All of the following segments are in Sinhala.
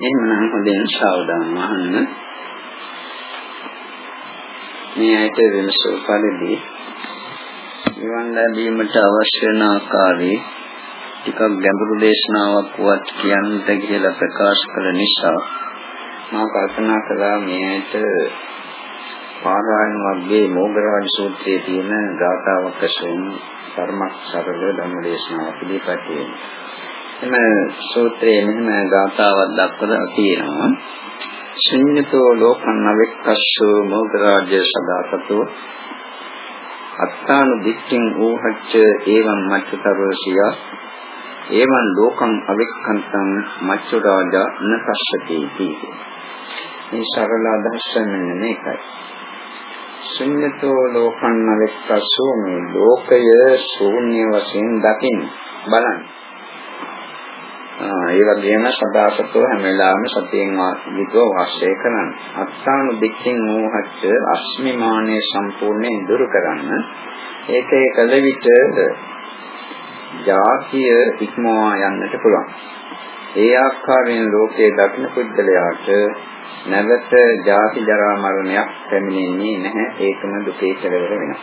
එහෙනම් හොඳින් සාවධානව අහන්න. මේ ඇයිට වෙනසෝ පරිදි නිවන් ලැබීමට අවශ්‍ය වන ආකාරයේ ටිකක් ගැඹුරු දේශනාවක් වත් කියන්නට කියලා ප්‍රකාශ කළ නිසා මා කල්පනා කළා මේ ඇයිට පාරායන වර්ගයේ මෝගරාජ සූත්‍රයේ තියෙන ගාථාවක් වශයෙන් ධර්මක් සරල ධර්ම දේශනාවක් පිළිපැත් වෙනවා. එම සූත්‍රයේ මෙහෙම ගාථාවක් දක්වලා තියෙනවා. ශුන්‍යතෝ ලෝකං අවෙක්කස්සු මොග්ගරාජ්‍ය සදාතතෝ අත්තානු දික්ඛින් ඌහච්ච එවං මච්චතරෝසිය එවං ලෝකං අවෙක්ඛන්තං මච්ච රාජා නපස්සති මේ සරල අදහස මෙන්න මේකයි. ශුන්‍යතෝ ලෝකං අවෙක්කස්සු මේ ලෝකය ශූන්‍ය වශයෙන් දකින්න බලන්න. ඒ වගේම සදාසතෝ හැම වෙලාවෙම සතියෙන් වාසිතව වාසය කරන්න. අත්තානු දික්ඛින් මෝහච්ච අස්මිමානයේ සම්පූර්ණයෙන් දුරු කරන්න. ඒකේ කල විට ජාතිය ඉක්මවා යන්නට පුළුවන්. ඒ ආකාරයෙන් ලෝකයේ දක්න පුද්ගලයාට නැවත ජාති ජරා මරණයක් පැමිණෙන්නේ නැහැ. ඒකම දුකේ කෙලවර වෙනවා.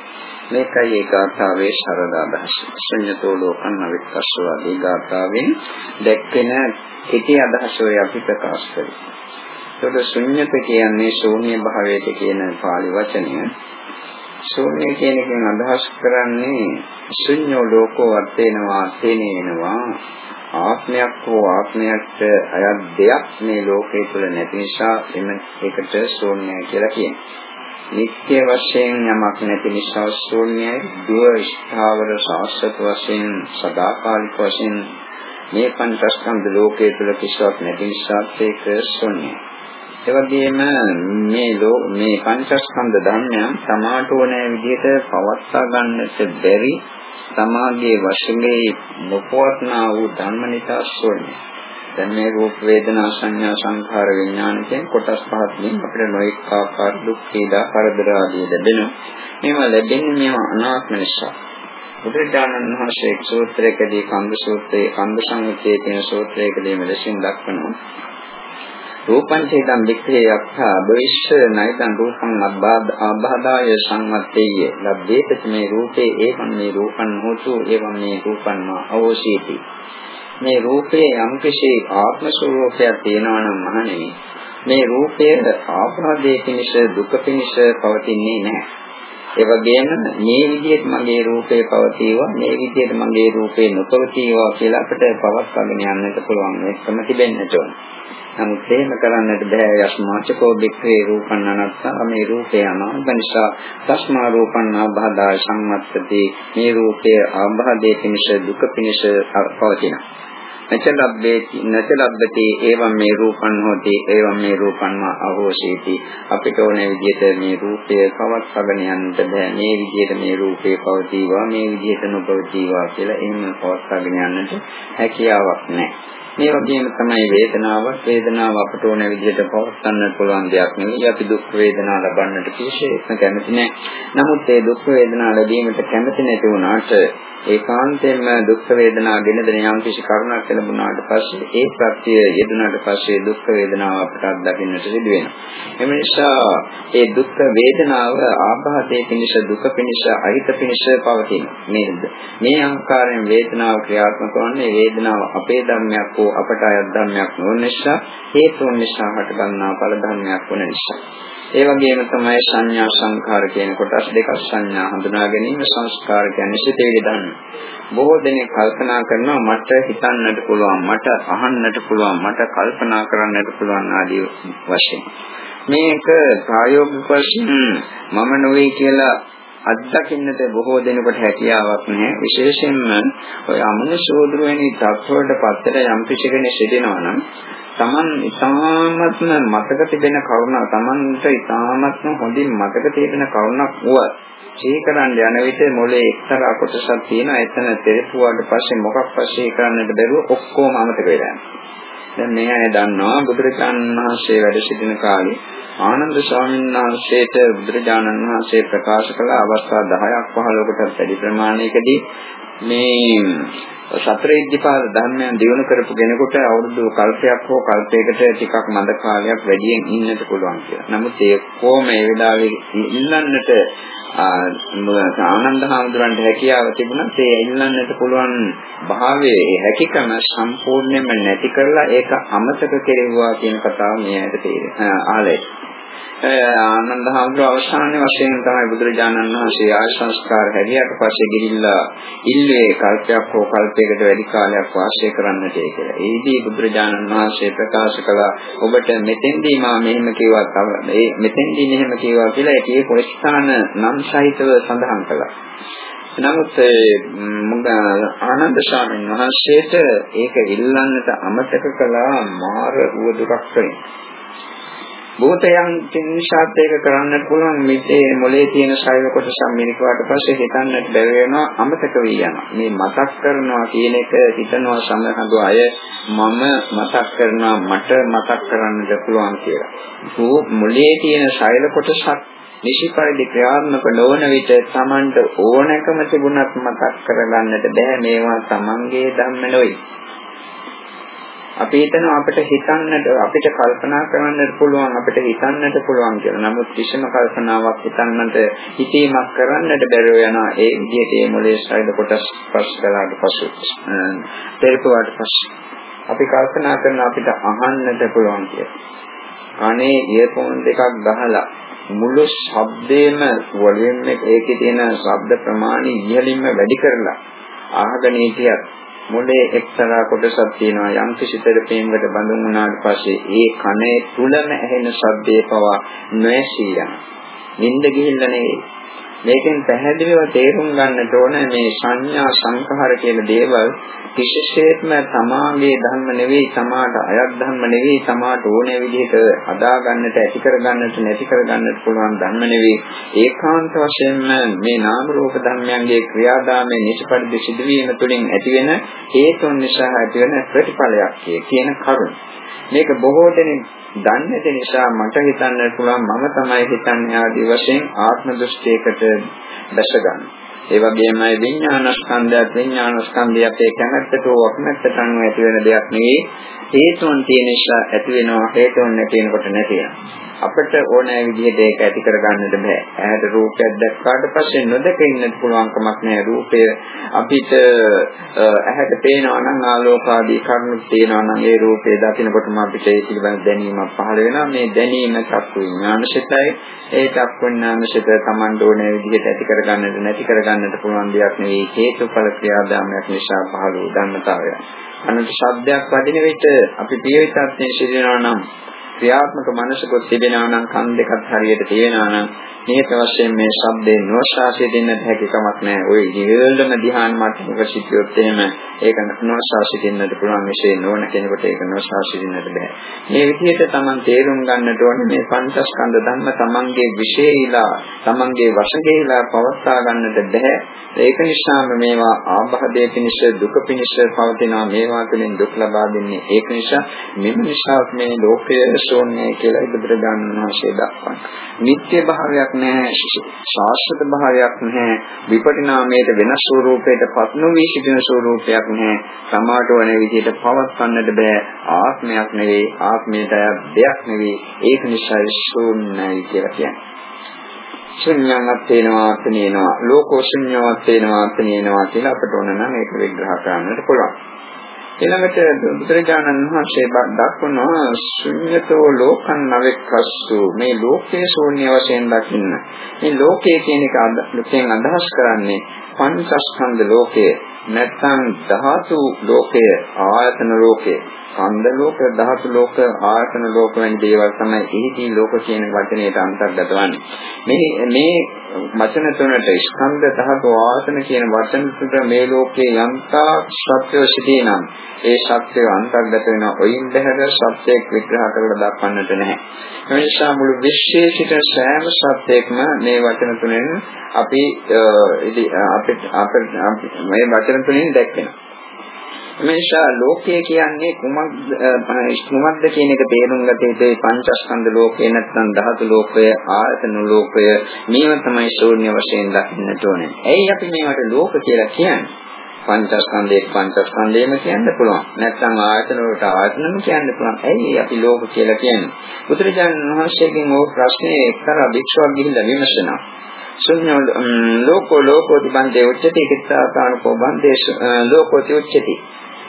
මේකයි ඒ ගාථාවේ සරල අදහස. ශුන්‍යතෝ ලෝකං අවික්කස්සවාදී ගාථාවෙන් දැක්වෙන කෙටි අදහස ඔය අපි ප්‍රකාශ කරමු. ඒකට ශුන්‍යත කියන්නේ ශූන්‍ය භාවයට කියන පාලි වචනය. ශූන්‍ය කියන එකෙන් අදහස් කරන්නේ ශුන්‍යෝ ලෝකෝ වර්තේනවා තේනේනවා ආත්මයක් හෝ ආත්මයකට අයත් දෙයක් මේ ලෝකයේ තුල නැති නිසා එම එකට ශූන්‍යයි කියලා කියනවා. නිත්‍ය වශයෙන් යමක් නැති නිසා ශූන්‍යයි. දුව ස්ථාවර සාස්වත වශයෙන් සදාකාලික වශයෙන් මේ පංචස්කන්ධ ලෝකයේ තුල කිසිවක් නැති නිසා ඒක ශූන්‍යයි. එවැගේම මේ ලෝ මේ පංචස්කන්ධ ධර්මයන් සමාට ඕනෑ විදිහට පවත්වා ගන්නට බැරි සමාගයේ වශයෙන් නොපවත්නා වූ ධර්ම නිසා ශූන්‍යයි. දැන් මේ රූප වේදනා සංඥා සංඛාර විඥාන කියන කොටස් පහකින් අපිට නොඑක ආකාර දුක් පීඩා කරදර ආදී ලැබෙනවා. මේවා ලැබෙන්නේ මේවා අනාත්ම නිසා. බුදුරජාණන් වහන්සේ එක් සූත්‍රයකදී කන්ද සූත්‍රයේ කන්ද සංයුත්තේ තියෙන සූත්‍රයකදී මෙලෙසින් දක්වනවා. රූපං චේතං වික්ඛේ යක්ඛා භවිෂ්‍ය නයිතං රූපං අබ්බාදාය සංවත්තේය ලබ්බේත මේ රූපේ ඒවං මේ රූපං හෝතු ඒවං මේ රූපං අවෝසීති මේ රූපයේ යම්කිසි ආත්ම ස්වરૂපයක් තියෙනවා නම් මහණෙනි මේ රූපය ආප්‍රාදයේ පිනිෂ දුක පිනිෂ පවතින්නේ නැහැ. ඒ වගේම මේ විදිහට මගේ රූපේ පවතිවා මේ විදිහට මගේ රූපේ නොපවතිවා කියලා අපිට පවත්වාගෙන යන්නට පුළුවන් එකම තිබෙන්නට ඕන. නමුත් එහෙම කරන්නට බෑ යස්මාචකෝ බික්ඛේ රූපං අනත්තා මේ රූපේ අනාත්ම නිසා තස්මා රූපං ආබාධා සංවත්තති මේ රූපය ආබාධයේ පිනිෂ දුක පිනිෂ පවතිනවා. නචලබ්බේති නචලබ්බති එවම් මේ රූපං හෝති එවම් මේ රූපං අහෝසීති අපිට ඕන විදිහට මේ රූපය පවත්වාගෙන යන්නට බෑ මේ විදිහට මේ රූපේ පවතිවා මේ විදිහට නොපවතිවා කියලා එහෙම පවත්වාගෙන යන්නට හැකියාවක් නැහැ මේ වගේම තමයි වේදනාව. වේදනාව අපට ඕන විදිහට පවත්වන්න පුළුවන් දෙයක් නෙවෙයි. අපි දුක් වේදනා ලබන්නට කිසිසේත්ම කැමති නැහැ. නමුත් ඒ දුක් වේදනා ලැබීමට කැමති නැති වුණාට ඒකාන්තයෙන්ම දුක් වේදනා ගෙන දෙන යම් කිසි කරුණක් ලැබුණාට පස්සේ ඒ ප්‍රත්‍ය යෙදුණාට පස්සේ දුක් වේදනාව අපට අත්දකින්නට සිදු වෙනවා. එම නිසා ඒ දුක් වේදනාව ආඝාතයේ පිණිස දුක පිණිස අහිත පිණිස පවතින. නේද? මේ ආකාරයෙන් වේදනාව ක්‍රියාත්මක වන්නේ වේදනාව අපේ ධර්මයක් හෝ අපට අයත් ධර්මයක් නොවන නිසා හේතුන් නිසා හටගන්නා ඵල ධර්මයක් වන නිසා. ඒ වගේම තමයි සංඥා සංඛාර කියන කොටස් දෙකක් සංඥා හඳුනා ගැනීම සංස්කාර කියන්නේ සිතේලි ධර්ම. බොහෝ දෙනෙක් කල්පනා කරනවා මට හිතන්නට පුළුවන් මට අහන්නට පුළුවන් මට කල්පනා කරන්නට පුළුවන් ආදී වශයෙන්. මේක ප්‍රායෝගික වශයෙන් මම නොවේ කියලා අත්දකින්නට බොහෝ දෙනෙකුට හැකියාවක් නැහැ. විශේෂයෙන්ම ඔය අමනුෂ්‍යෝදර වෙනි තත්වවලට පත්තර යම් කිසි කෙනෙක් සිටිනවා නම් Taman ඉතාමත්ම මතක තිබෙන කරුණ Tamanට ඉතාමත්ම හොඳින් මතක තිබෙන කරුණක් වුවත් සීකරන්න යන විට මොලේ එක්තරා කොටසක් තියෙනවා. එතන තෙරපුවාට පස්සේ මොකක් පස්සේ කරන්නට බැරුව ඔක්කොම අමතක වෙලා දැන් මේ අය දන්නවා බුදුරජාණන් වහන්සේ වැඩ සිටින කාලේ ආනන්ද ස්වාමීන් වහන්සේට බුදුරජාණන් වහන්සේ ප්‍රකාශ කළ අවස්ථා 10ක් 15කට වැඩි ප්‍රමාණයකදී මේ සතර ඉද්ධිපාද ධර්මයන් දිනු කරපු කෙනෙකුට අවුරුදු කල්පයක් හෝ කල්පයකට ටිකක් මඳ කාලයක් වැඩියෙන් ඉන්නට පුළුවන් කියලා. නමුත් ඒ කොහොම ඒ වෙලාවේ ඉල්ලන්නට ආනන්ද හාමුදුරන්ට හැකියාව තිබුණත් ඒ ඉල්ලන්නට පුළුවන් භාවයේ ඒ හැකියකම සම්පූර්ණයෙන්ම නැති කරලා ඒක අමතක කෙරෙවුවා කියන කතාව මේ ඇයට තේරෙන ආලේ. ආනන්ද හාමුදුරුවෝ අවසානයේ වශයෙන් තමයි බුදුරජාණන් වහන්සේ ආය සංස්කාර හැදියාට පස්සේ ගිහිල්ලා ඉල්ලේ කල්පයක් හෝ කල්පයකට වැඩි කාලයක් වාසය කරන්නට කියලා. ඒදී බුදුරජාණන් වහන්සේ ප්‍රකාශ කළා ඔබට මෙතෙන්දී මා මෙහෙම කිව්වා මේ මෙතෙන්දී මෙහෙම කිව්වා කියලා ඒකේ කොස්ථාන නම් සහිතව සඳහන් කළා. නමුත් මුග ආනන්ද ස්වාමීන් වහන්සේට ඒක ඉල්ලන්නට අමතක කළා මාර උවදුරක් වෙන්නේ. භූතයන් තින්සාත් ඒක කරන්නට පුළුවන් මේ මොලේ තියෙන ශෛල කොටස මිනිකුවාට පස්සේ හිතන්නට බැරි වෙනවා අමතක වී යනවා. මේ මතක් කරනවා කියන එක හිතනවා සමහර අය මම මතක් කරනවා මට මතක් කරන්නට පුළුවන් කියලා. මොලේ තියෙන ශෛල කොටසක් නිසි පරිදි ක්‍රියාත්මක නොවන විට Tamanට ඕනකම තිබුණත් මතක් කරගන්නට බෑ මේවා Tamanගේ ධම්ම නෙවෙයි. අපි හිතනවා අපිට හිතන්නට අපිට කල්පනා කරන්නට පුළුවන් අපිට හිතන්නට පුළුවන් කියලා. නමුත් කිසිම කල්පනාවක් හිතන්නට හිතීමක් කරන්නට බැරුව යනවා. ඒ විදිහට මේ මොලේ ශරීර කොටස් ස්පර්ශ කළාට පසු පෙරපුවාට පස්සේ අපි කල්පනා කරන අපිට අහන්නට පුළුවන් කියලා. අනේ ඉයර්ෆෝන් දෙකක් ගහලා මුළු ශබ්දේම වොලියම් එක ඒකේ තියෙන ශබ්ද ප්‍රමාණය ඉහළින්ම වැඩි කරලා අහගෙන හිටියත් මොලේ එක්තරා කොටසක් තියෙනවා යම් කිසි තෙරපීමකට බඳුන් වුණාට පස්සේ ඒ කනේ තුලම ඇහෙන ශබ්දේ පවා නොඇසී යනවා. නිින්ද ගිහිල්ලා නෙවෙයි. මේකෙන් පැහැදිලිව තේරුම් ගන්නට ඕන මේ සංඥා සංඛාර කියන දේවල් කිසිසේත්ම තමාගේ ධර්ම නෙවෙයි තමාට අයත් ධර්ම නෙවෙයි තමාට ඕනෑ විදිහට හදා ගන්නට ඇති කර ගන්නට නැති කර ගන්නට පුළුවන් ධර්ම නෙවෙයි. ඒකාන්ත වශයෙන්ම මේ නාම රූප ධර්මයන්ගේ ක්‍රියාදාමයේ නිෂ්පරිදි සිදුවීම තුළින් ඇතිවෙන හේතුන් නිසා ඇතිවෙන ප්‍රතිඵලයක් කියන කරුණ. මේක බොහෝ දෙනෙක් දන්නේ නිසා මට හිතන්න පුළුවන් මම තමයි හිතන්නේ ආදී වශයෙන් ආත්ම දෘෂ්ටියකට දැස ගන්න. ඒ වගේමයි විඥානස්කන්ධයත් විඥානස්කන්ධය අපේ කැමැත්තට හෝ අකමැත්තට අනුව ඇති වෙන දෙයක් නෙවෙයි හේතුන් තියෙන නිසා ඇති වෙනවා හේතුන් නැති වෙනකොට නැති වෙනවා. අපිට ඕනෑ විදිහට ඒක ඇති කරගන්නට බෑ. ඇහැට රූපයක් දැක්කාට පස්සේ නොදක ඉන්නත් පුළුවන් කමක් නෑ. රූපය අපිට ඇහැට පේනවා නම් ආලෝකාදී කරුණු තියෙනවා නම් ඒ රූපය දකිනකොටම අපිට ඒ පිළිබඳ දැනීමක් පහළ වෙනවා. මේ දැනීම චක්කු විඥානසිතයි. ඒ චක්කු විඥානසිත Taman ඕනෑ විදිහට ඇති කරගන්නට නැති කරගන්නට පුළුවන් දෙයක් නෙවෙයි. හේතුඵල ක්‍රියාදාමයක් නිසා පහළ වූ ධර්මතාවය. අනන්ත ශබ්දයක් වදින විට අපි පියවිතත්යෙන් සිටිනවා නම් ක්‍රියාත්මක මනසකුත් තිබෙනවා නම් කන් දෙකත් හරියට තියෙනවා නම් නියත වශයෙන් මේ ශබ්දේ නොශාසිය දෙන්නට හැකි කමක් නැහැ. ওই ඉහළම ධ්‍යාන මට්ටමක සිටියොත් එහෙම ඒක නොශාසිය දෙන්නට පුළුවන් විශේෂ නොවන කෙනෙකුට ඒක නොශාසිය දෙන්නට බෑ. මේ විදිහට Taman තේරුම් ගන්නට ඕනේ මේ පංචස්කන්ධ ධර්ම Tamanගේ විශේෂීලා Tamanගේ වශකේලා පවත්වා ගන්නට බෑ. ඒක නිසාම මේවා ආබාධයේ පිනිස දුක පිනිස පවතිනවා මේවා තුළින් දුක් ලබා දෙන්නේ. ඒක නිසා මෙන්න නිසා මේ ලෝකයේ ශූන්‍යයි කියලා බුදුරජාණන් වහන්සේ දක්වනවා. නිත්‍ය භාවයක් නැහැ, ශාස්ත්‍ර භාවයක් නැහැ, විපරිණාමයට වෙනස් ස්වરૂපයකට පත් නොවී සිටින ස්වરૂපයක් නැහැ. සමාට වන විදිහට පවත්වන්නට බෑ. ආත්මයක් නෙවෙයි, ආත්මයට දෙයක් නෙවෙයි. ඒක නිසා ශූන්‍යයි කියලා කියන්නේ. ශුන්‍යයක් තේනවා තේනවා ලෝකෝ ශුන්‍යයක් තේනවා තේනවා කියලා අපට ඕන නම් ඒක විග්‍රහ කරන්නට පුළුවන්. ඊළඟට බුදුරජාණන් වහන්සේ දක්වනවා ශුන්‍යතෝ ලෝකං නවෙක්කස්සු මේ ලෝකයේ ශූන්‍ය වශයෙන් දකින්න. මේ ලෝකයේ කියන එක අදහස් අදහස් කරන්නේ පංචස්කන්ධ ලෝකය නැත්නම් ධාතු ලෝකය ආයතන ලෝකය ඡන්ද ලෝක ධාතු ලෝක ආයතන ලෝක වැනි දේවල් තමයි එහිදී ලෝක කියන වචනයට අන්තර්ගත වන්නේ. මේ මේ වචන තුනට ස්කන්ධ ධාතු ආයතන කියන වචන තුන මේ ලෝකයේ යන්තා සත්‍යෝ සිටී නම් ඒ සත්‍යය අන්තර්ගත වෙන ඔයින් බහැර සත්‍යයක් විග්‍රහ කරලා දක්වන්නට නැහැ. ඒ නිසා මුළු විශ්වයේ සිට සෑම සත්‍යයක්ම මේ වචන තුනෙන් අපි අපිට අපිට මේ වචන තුනෙන් දැක්වෙනවා. මේෂා ලෝකය කියන්නේ කුමක් කුමක්ද කියන එක තේරුම් ගත යුතුයි පංචස්කන්ධ ලෝකේ නැත්නම් ධාතු ලෝකය ආයතන ලෝකය මේව තමයි ශූන්‍ය වශයෙන් දකින්නට ඕනේ. ඇයි අපි මේවට ලෝක කියලා කියන්නේ? පංචස්කන්ධයේ පංචස්කන්ධයම කියන්න පුළුවන්. නැත්නම් ආයතන වලට ආයතනම කියන්න පුළුවන්. ඇයි අපි ලෝක කියලා කියන්නේ? බුදුරජාණන් වහන්සේගෙන් ඕ ප්‍රශ්නේ එක්තරා භික්ෂුවක් ගිහිල්ලා විමසනවා. ශුන්‍ය ලෝකෝ ලෝකෝ දිබන්දේ උච්චති කිත්තාකානකෝ බන්දේ ලෝකෝති උච්චති.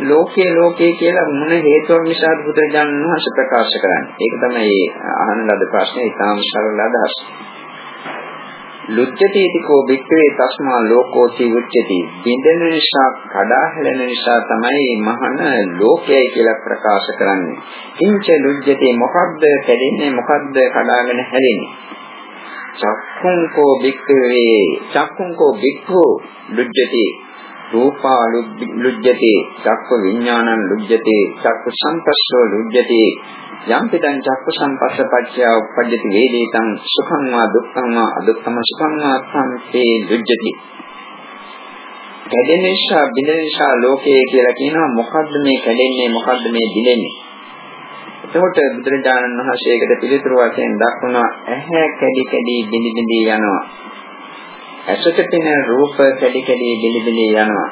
ලෝකේ ලෝකේ කියලා මොන හේතුවක් නිසාද බුදුරජාණන් වහන්සේ ප්‍රකාශ කරන්නේ? ඒක තමයි අහන ලද ප්‍රශ්නේ ඉතාම සරල අදහස. ලුච්ඡති ඉතිකෝ බික්කවේ තස්මා ලෝකෝති උච්චති බින්දෙන නිසා කඩා හැලෙන නිසා තමයි මහන ලෝකයයි කියලා ප්‍රකාශ කරන්නේ කිංච ලුච්ඡති මොකද්ද කැඩෙන්නේ මොකද්ද කඩාගෙන හැලෙන්නේ චක්ඛුංකෝ බික්කවේ චක්ඛුංකෝ බික්ඛෝ ලුච්ඡති රූපා ලුජ්ජති චක්ක විඥානං ලුජ්ජති චක්ක සංපස්සෝ ලුජ්ජති. යම් පිටං චක්ක සංපස්ස පච්චය උපජ්ජති වේදිතං සුඛං වා දුක්ඛං වා අදුක්ඛම සුඛං වා සම්පේ ලුජ්ජති. කැඩෙන නිසා බිඳෙන නිසා ලෝකයේ කියලා කියනවා මොකද්ද මේ කැඩෙන්නේ මොකද්ද මේ බිඳෙන්නේ? එතකොට බුදුරජාණන් වහන්සේකට පිළිතුරු වශයෙන් දක්වනවා ඇහැ කැඩි කැඩි බිඳි බිඳි යනවා. ඇසට පෙනෙන රූප කැඩි කැඩි බිලි බිලි යනවා.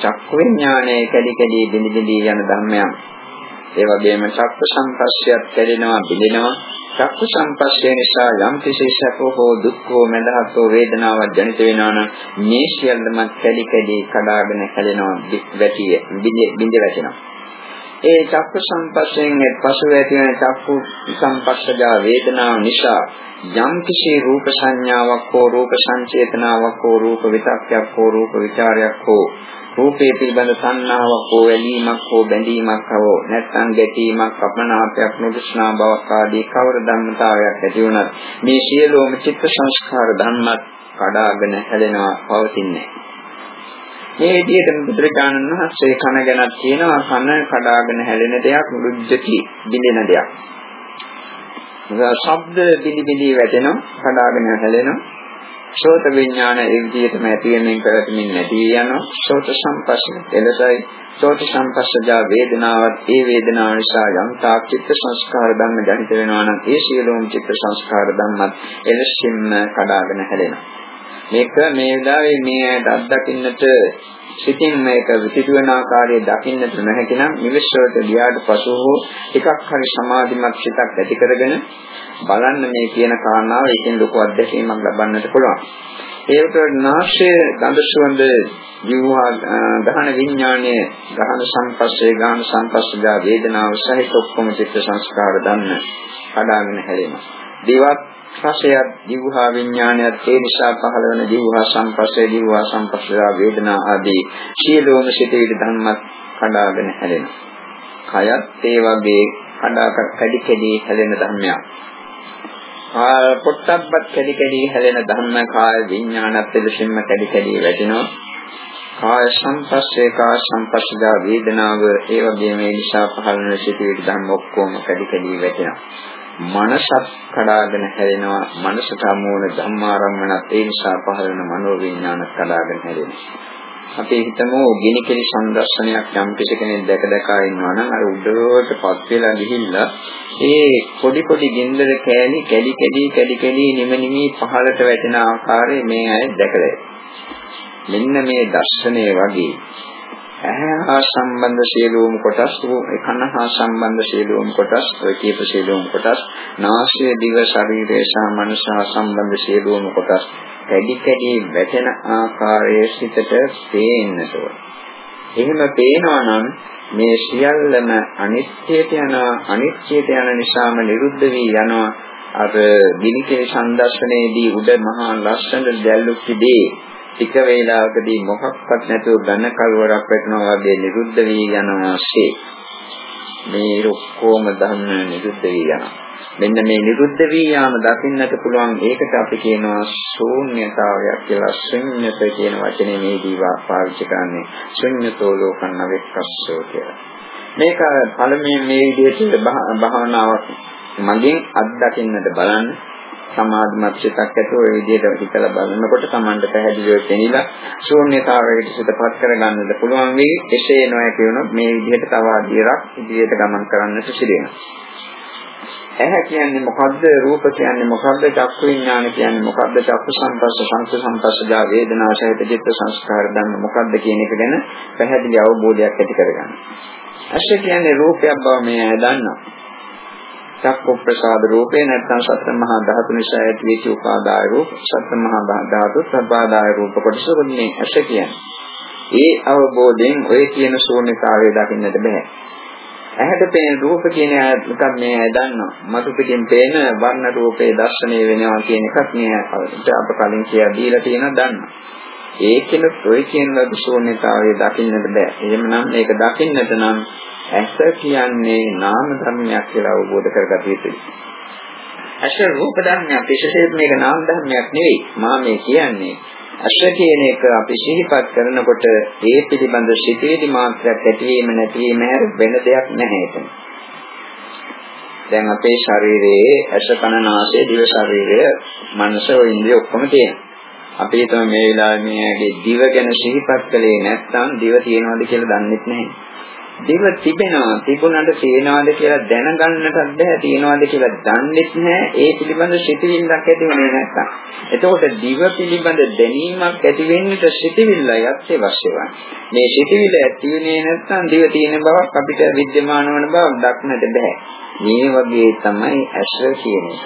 චක්කු විඥානයේ කැඩි කැඩි බිලි බිලි යන ධර්මයන්. ඒ වගේම චක්කු සංපස්සයත් කැඩෙනවා බිලිනවා. චක්කු සංපස්සය නිසා යම් කිසි සැප හෝ දුක් හෝ මඳහත් හෝ වේදනාවක් ජනිත වෙනවා නම් මේ සියල්ලම කැඩි කැඩි කඩාගෙන හැලෙනවා වැටිය බිඳ වැටෙනවා. ඒ චක්කු සංපස්සයෙන් පසු ඇති වෙන චක්කු සංපස්සජා වේදනාව නිසා යම් කිසි රූප සංඥාවක් හෝ රූප සංචේතනාවක් හෝ රූප විතක්යක් හෝ රූප ਵਿਚාරයක් හෝ රූපේ පිළිබඳ සංනාවක් හෝ ඇලීමක් හෝ බැඳීමක් හෝ නැත්නම් ගැටීමක් අපමණාපයක් නුදුස්නා බවක් ආදී කවර ධර්මතාවයක් ඇති වුණත් මේ සියලුම චිත්ත සංස්කාර ධර්මත් කඩාගෙන හැලෙනවා පවතින්නේ. මේ විදිහට බුදුරජාණන් වහන්සේ කන ගැනත් කියනවා කන කඩාගෙන හැලෙන දෙයක් මුරුජ්ජති බිඳෙන දෙයක්. ශබ්ද බිලි බිලි වැටෙනවා කඩාගෙන හැලෙනවා. ශෝත විඥාන ඒ විදිහටම ඇති වෙනින් කරමින් නැති යනවා. ශෝත සම්පස්ස එලසයි ශෝත සම්පස්සජා වේදනාවත් ඒ වේදනාව නිසා යම් තාක් චිත්ත සංස්කාර ධර්ම ජනිත වෙනවා නම් ඒ සියලුම චිත්ත සංස්කාර ධර්මත් එලෙසින්ම කඩාගෙන හැලෙනවා. මේක මේ වෙලාවේ මේ අත්දකින්නට සිතින් මේක සිදුවන ආකාරය දකින්නට නොහැකි නම් නිවිස්සවට ගියාට පසු හෝ ටිකක් හරි සමාධිමත් සිතක් ඇති කරගෙන බලන්න මේ කියන කාරණාව ඒකෙන් ලොකු අත්දැකීමක් ලබන්නට පුළුවන්. ඒකට නාශය ගඳ සුවඳ ජීවහා දහන විඥානයේ ගහන සංපස්සේ ගාන සංපස්සදා වේදනාව සහිත ඔක්කොම චිත්ත සංස්කාර දන්න කඩාගෙන හැලෙනවා. දිවත් රසයත් දිවහා විඥානයත් ඒ නිසා පහළ වන දිවහා සංපස්සේ දිවහා සංපස්සා වේදනා ආදී සියලුම සිතේ ධර්මත් කඩාගෙන හැලෙනවා. කයත් ඒ වගේ කඩා කැඩි කැඩි හැලෙන ධර්මයක්. ආ පොට්ටබ්බත් කැඩි කැඩි හැලෙන ධර්ම කාය විඥානත් එලෙසින්ම කැඩි කැඩි වැටෙනවා. කාය සංපස්සේ කාය සංපස්සදා වේදනාව ඒ වගේම මේ නිසා පහළ වන සිතේ ධර්ම ඔක්කොම කැඩි කැඩි වැටෙනවා. මනසත් කඩාගෙන හැරෙනවා. මනසට අමෝන ධම්මාරම්මනත් ඒ නිසා පහළ වෙන මනෝවිඥාන කඩාගෙන හැරෙනවා. අපි හිතමු ගිනි කෙලි සංදර්ශනයක් යම් කෙනෙක් දැක දැක ඉන්නවා නම් අර උඩරටපත් වෙලා ගිහිල්ලා ඒ පොඩි පොඩි ගින්දර කෑලි කැඩි කැඩි කැඩි කැඩි නිම නිමි පහළට වැටෙන ආකාරය මේ අය දැකලා මෙන්න මේ දර්ශනය වගේ ඇහැ හා සම්බන්ධ සියලුම කොටස් කන හා සම්බන්ධ සියලුම කොටස් ඔය කීප සියලුම කොටස් නාසය දිව ශරීරය සහ මනස හා සම්බන්ධ සියලුම කොටස් කැඩි කැඩි වැටෙන ආකාරයේ සිතට පේන්නට ඕන. එහෙම පේනවා නම් මේ සියල්ලම අනිත්‍යයට යන අනිත්‍යයට යන නිසාම නිරුද්ධ වී යනවා. අර ගිනිකේ සංදර්ශනයේදී උඩ මහා ලස්සන දැල්ලුක් තිබේ ටික වේලාවකදී මොකක්වත් නැතුව ඝන කල්වරක් වැටෙනවා වගේ නිරුද්ධ වී යනවාසේ මේ ඔක්කොම ධර්ම නිරුද්ධ වී යනවා. මෙන්න මේ නිරුද්ධ වී යාම දකින්නට පුළුවන් ඒකට අපි කියනවා ශූන්‍යතාවයක් කියලා. ශුන්්‍යත කියන වචනේ මේදී පාවිච්චි කරන්නේ ශුන්‍යතෝ ලෝකං නවෙක්කස්සෝ කියලා. මේක පළමුවෙන් මේ විදිහට භාවනාවක් මගෙන් අත්දකින්නට බලන්න. සමාධිමත් සිතක් ඇතුව ඒ විදිහට හිතලා බලනකොට Tamanට පැහැදිලිව පෙනිලා ශූන්‍යතාවයට සිතපත් කරගන්නද පුළුවන් වෙයි. එසේ නොහැකි වුණොත් මේ විදිහට තව අධිරක් ඉදිරියට ගමන් කරන්නට සිදු වෙනවා. ඇහැ කියන්නේ මොකද්ද රූප කියන්නේ මොකද්ද චක්කු විඥාන කියන්නේ මොකද්ද චක්කු සංපස්ස සංස්ස සංපස්සජා වේදනා සහිත චිත්ත සංස්කාර ධර්ම මොකද්ද කියන එක ගැන පැහැදිලි අවබෝධයක් ඇති කරගන්න. ඇස කියන්නේ රූපයක් බව මේ දන්නවා. චක්කු ප්‍රසාද රූපේ නැත්නම් සතර මහා ධාතු නිසා ඇති වෙච්ච උපාදාය රූප සතර මහා ධාතු සබ්බාදාය රූප කොටස වලින් ඇස කියන්නේ. ඒ අවබෝධයෙන් ඔය කියන ශූන්‍යතාවය දකින්නට බෑ. ඇහැට පෙනෙන රූප කියන එකක් මේ දන්නවා. මතු පිටින් පේන වර්ණ රූපේ දර්ශනය වෙනවා කියන එකක් මේ අප කලින් කියලා දීලා තියෙනවා දන්නවා. ඒකෙනුත් ඔය කියන ලද ශූන්‍යතාවය දකින්නට බෑ. එහෙමනම් මේක දකින්නට නම් ඇස කියන්නේ නාම ධර්මයක් කියලා අවබෝධ කරගත යුතුයි. ඇස රූප ධර්මයක් විශේෂයෙන් මේක නාම ධර්මයක් නෙවෙයි. මා මේ කියන්නේ අශ කියන එක අපි සිහිපත් කරනකොට ඒ පිළිබඳ සිතේදි මාත්‍රයක් ඇතිවීම නැතිවීම හැර වෙන දෙයක් නැහැ එතන. දැන් අපේ ශරීරයේ ඇස කන නාසය දිව ශරීරය මනස ඔය ඉන්ද්‍රිය ඔක්කොම තියෙනවා. අපි හිතමු මේ වෙලාවේ මේගේ දිව ගැන සිහිපත් කළේ නැත්නම් දිව තියෙනවද කියලා දන්නේ නැහැ. දිව තිබෙනවා. තිබුණාට තියෙනවද කියලා දැනගන්නටත් බෑ. තියෙනවද කියලා දන්නෙත් නෑ. ඒ පිළිබඳ සිතිවිල්ලක් ඇති වෙන්නේ නැත්තම්. එතකොට දිව පිළිබඳ දැනීමක් ඇති වෙන්නට සිතිවිල්ලයි අත්‍යවශ්‍ය වන්නේ මේ සිතිවිල්ල ඇති වෙන්නේ නැත්තම් දිව තියෙන බවක් අපිට විද්‍යමාන වන බවක් දක්නට බෑ. මේ වගේ තමයි ඇස කියන එක.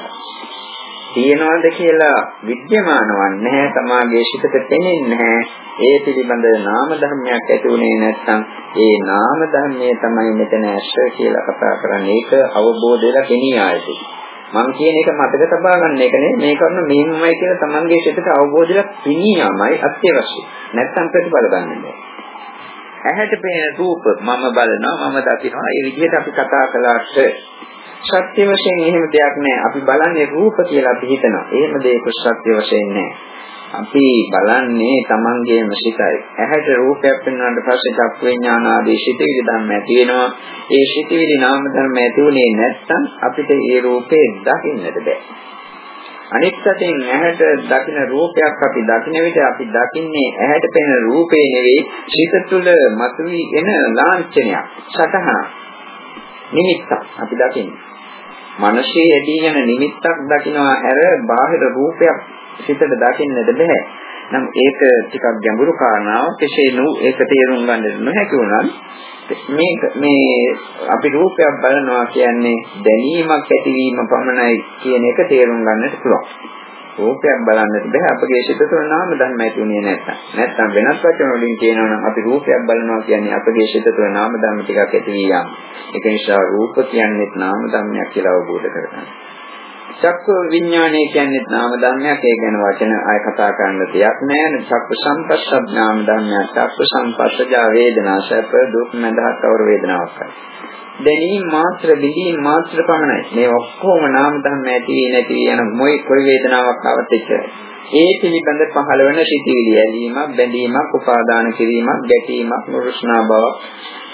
තියනවාද කියලා විද්‍යමානවක් නැහැ තමාගේ සිතට පෙනෙන්නේ නැහැ. ඒ පිළිබඳ නාම ධර්මයක් ඇති උනේ නැත්නම් ඒ නාම ධර්මයේ තමයි මෙතන ඇස කියලා කතා කරන්නේ. ඒක අවබෝධ වෙලා ගෙනිය ආයතේ. මම කියන එක මතක තබා ගන්න එක නේ මේ කරන මෙහෙමයි කියලා තමන්ගේ සිතට අවබෝධ වෙලා පිනියමයි අත්‍යවශ්‍ය. නැත්නම් ප්‍රතිඵල ගන්න බෑ. ඇහැට පෙනෙන රූප මම බලනවා මම දකිනවා. ඒ විදිහට අපි කතා කළාට සත්‍ය වශයෙන් එහෙම දෙයක් නැහැ. අපි බලන්නේ රූප කියලා අපි හිතනවා. එහෙම දෙයක් සත්‍ය වශයෙන් නැහැ. අපි බලන්නේ Tamangeම සිතයි. ඇහැට රූපයක් පෙන්වන්නට පස්සේ චක්ක විඥාන ආදී සිතිවිලි ධර්ම ඇති වෙනවා. ඒ සිතිවිලි නාම ධර්ම ඇති උනේ නැත්නම් අපිට ඒ රූපේ දකින්නට බෑ. අනිත් පැත්තෙන් ඇහැට දකින රූපයක් අපි දකින විට අපි දකින්නේ ඇහැට පෙනෙන රූපේ නෙවෙයි සිත තුළ මතුවී එන ලාංඡනයක් සතහනක් නිමිත්තක් අපි දකින්නේ මනසේ ඇදී යන නිමිත්තක් දකිනවා හැර බාහිර රූපයක් සිතට දකින්නද බෑ. නම් ඒක ටිකක් ගැඹුරු කාරණාවක්. කෙසේ නු ඒක තේරුම් ගන්න නොහැකි වුණත් මේ මේ අපි රූපයක් බලනවා කියන්නේ දැනීමක් ඇතිවීම පමණයි කියන එක තේරුම් ගන්නට පුළුවන්. රූපයක් බලන්නට බෑ අපගේ සිත තුළ නාම ධර්ම ඇතිුනේ නැත්තම්. නැත්තම් වෙනත් වචන වලින් කියනවා නම් අපි රූපයක් බලනවා කියන්නේ අපගේ සිත තුළ නාම ධර්ම ටිකක් ඇති යාම. ඒක නිසා රූප කියන්නේ නාම ධර්මයක් කියලා අවබෝධ කරගන්න. චක්ක විඥානය කියන්නේ නාම ධර්මයක්. ඒ ගැන වචන ආය කතා කරන්න දෙයක් නෑ. චක්ක සම්පස්සබ් නාම ධර්මයක්. චක්ක සම්පස්සජා වේදනා සැප දුක් මඳහත් අවර වේදනාවක්. දැනීම මාත්‍ර විඳීම මාත්‍ර පමණයි. මේ ඔක්කොම නාම ධර්ම ඇති නැති යන මොයි කොයි වේදනාවක් ආවත් එච්චරයි. ඒ පිළිබඳ පහළ වෙන සිටිවිලි ඇලීමක්, බැඳීමක්, උපාදාන කිරීමක්, ගැටීමක්, නුරුස්නා බවක්,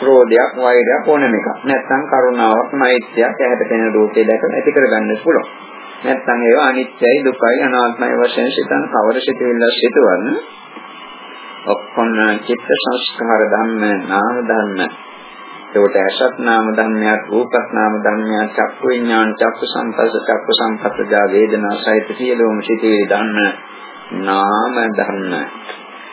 ක්‍රෝධයක්, වෛරයක් ඕනම එකක්. නැත්නම් කරුණාවක්, මෛත්‍රියක් ඇහැට පෙනෙන රූපේ දැක ඇති කරගන්න පුළුවන්. නැත්නම් ඒවා අනිත්‍යයි, දුකයි, අනාත්මයි වශයෙන් සිතන කවර සිටිවිල්ලක් සිටවන්න ඔක්කොම චිත්ත සංස්කාර ධම්ම, නාම ධම්ම. ඒකට ඇසත් නාම ධර්මයක් රූපත් නාම ධර්මයක් චක්කු විඥාන චක්කු සංපස්ස චක්කු සංපස්සජා වේදනා සහිත සියලුම සිටේ ධර්ම නාම ධර්ම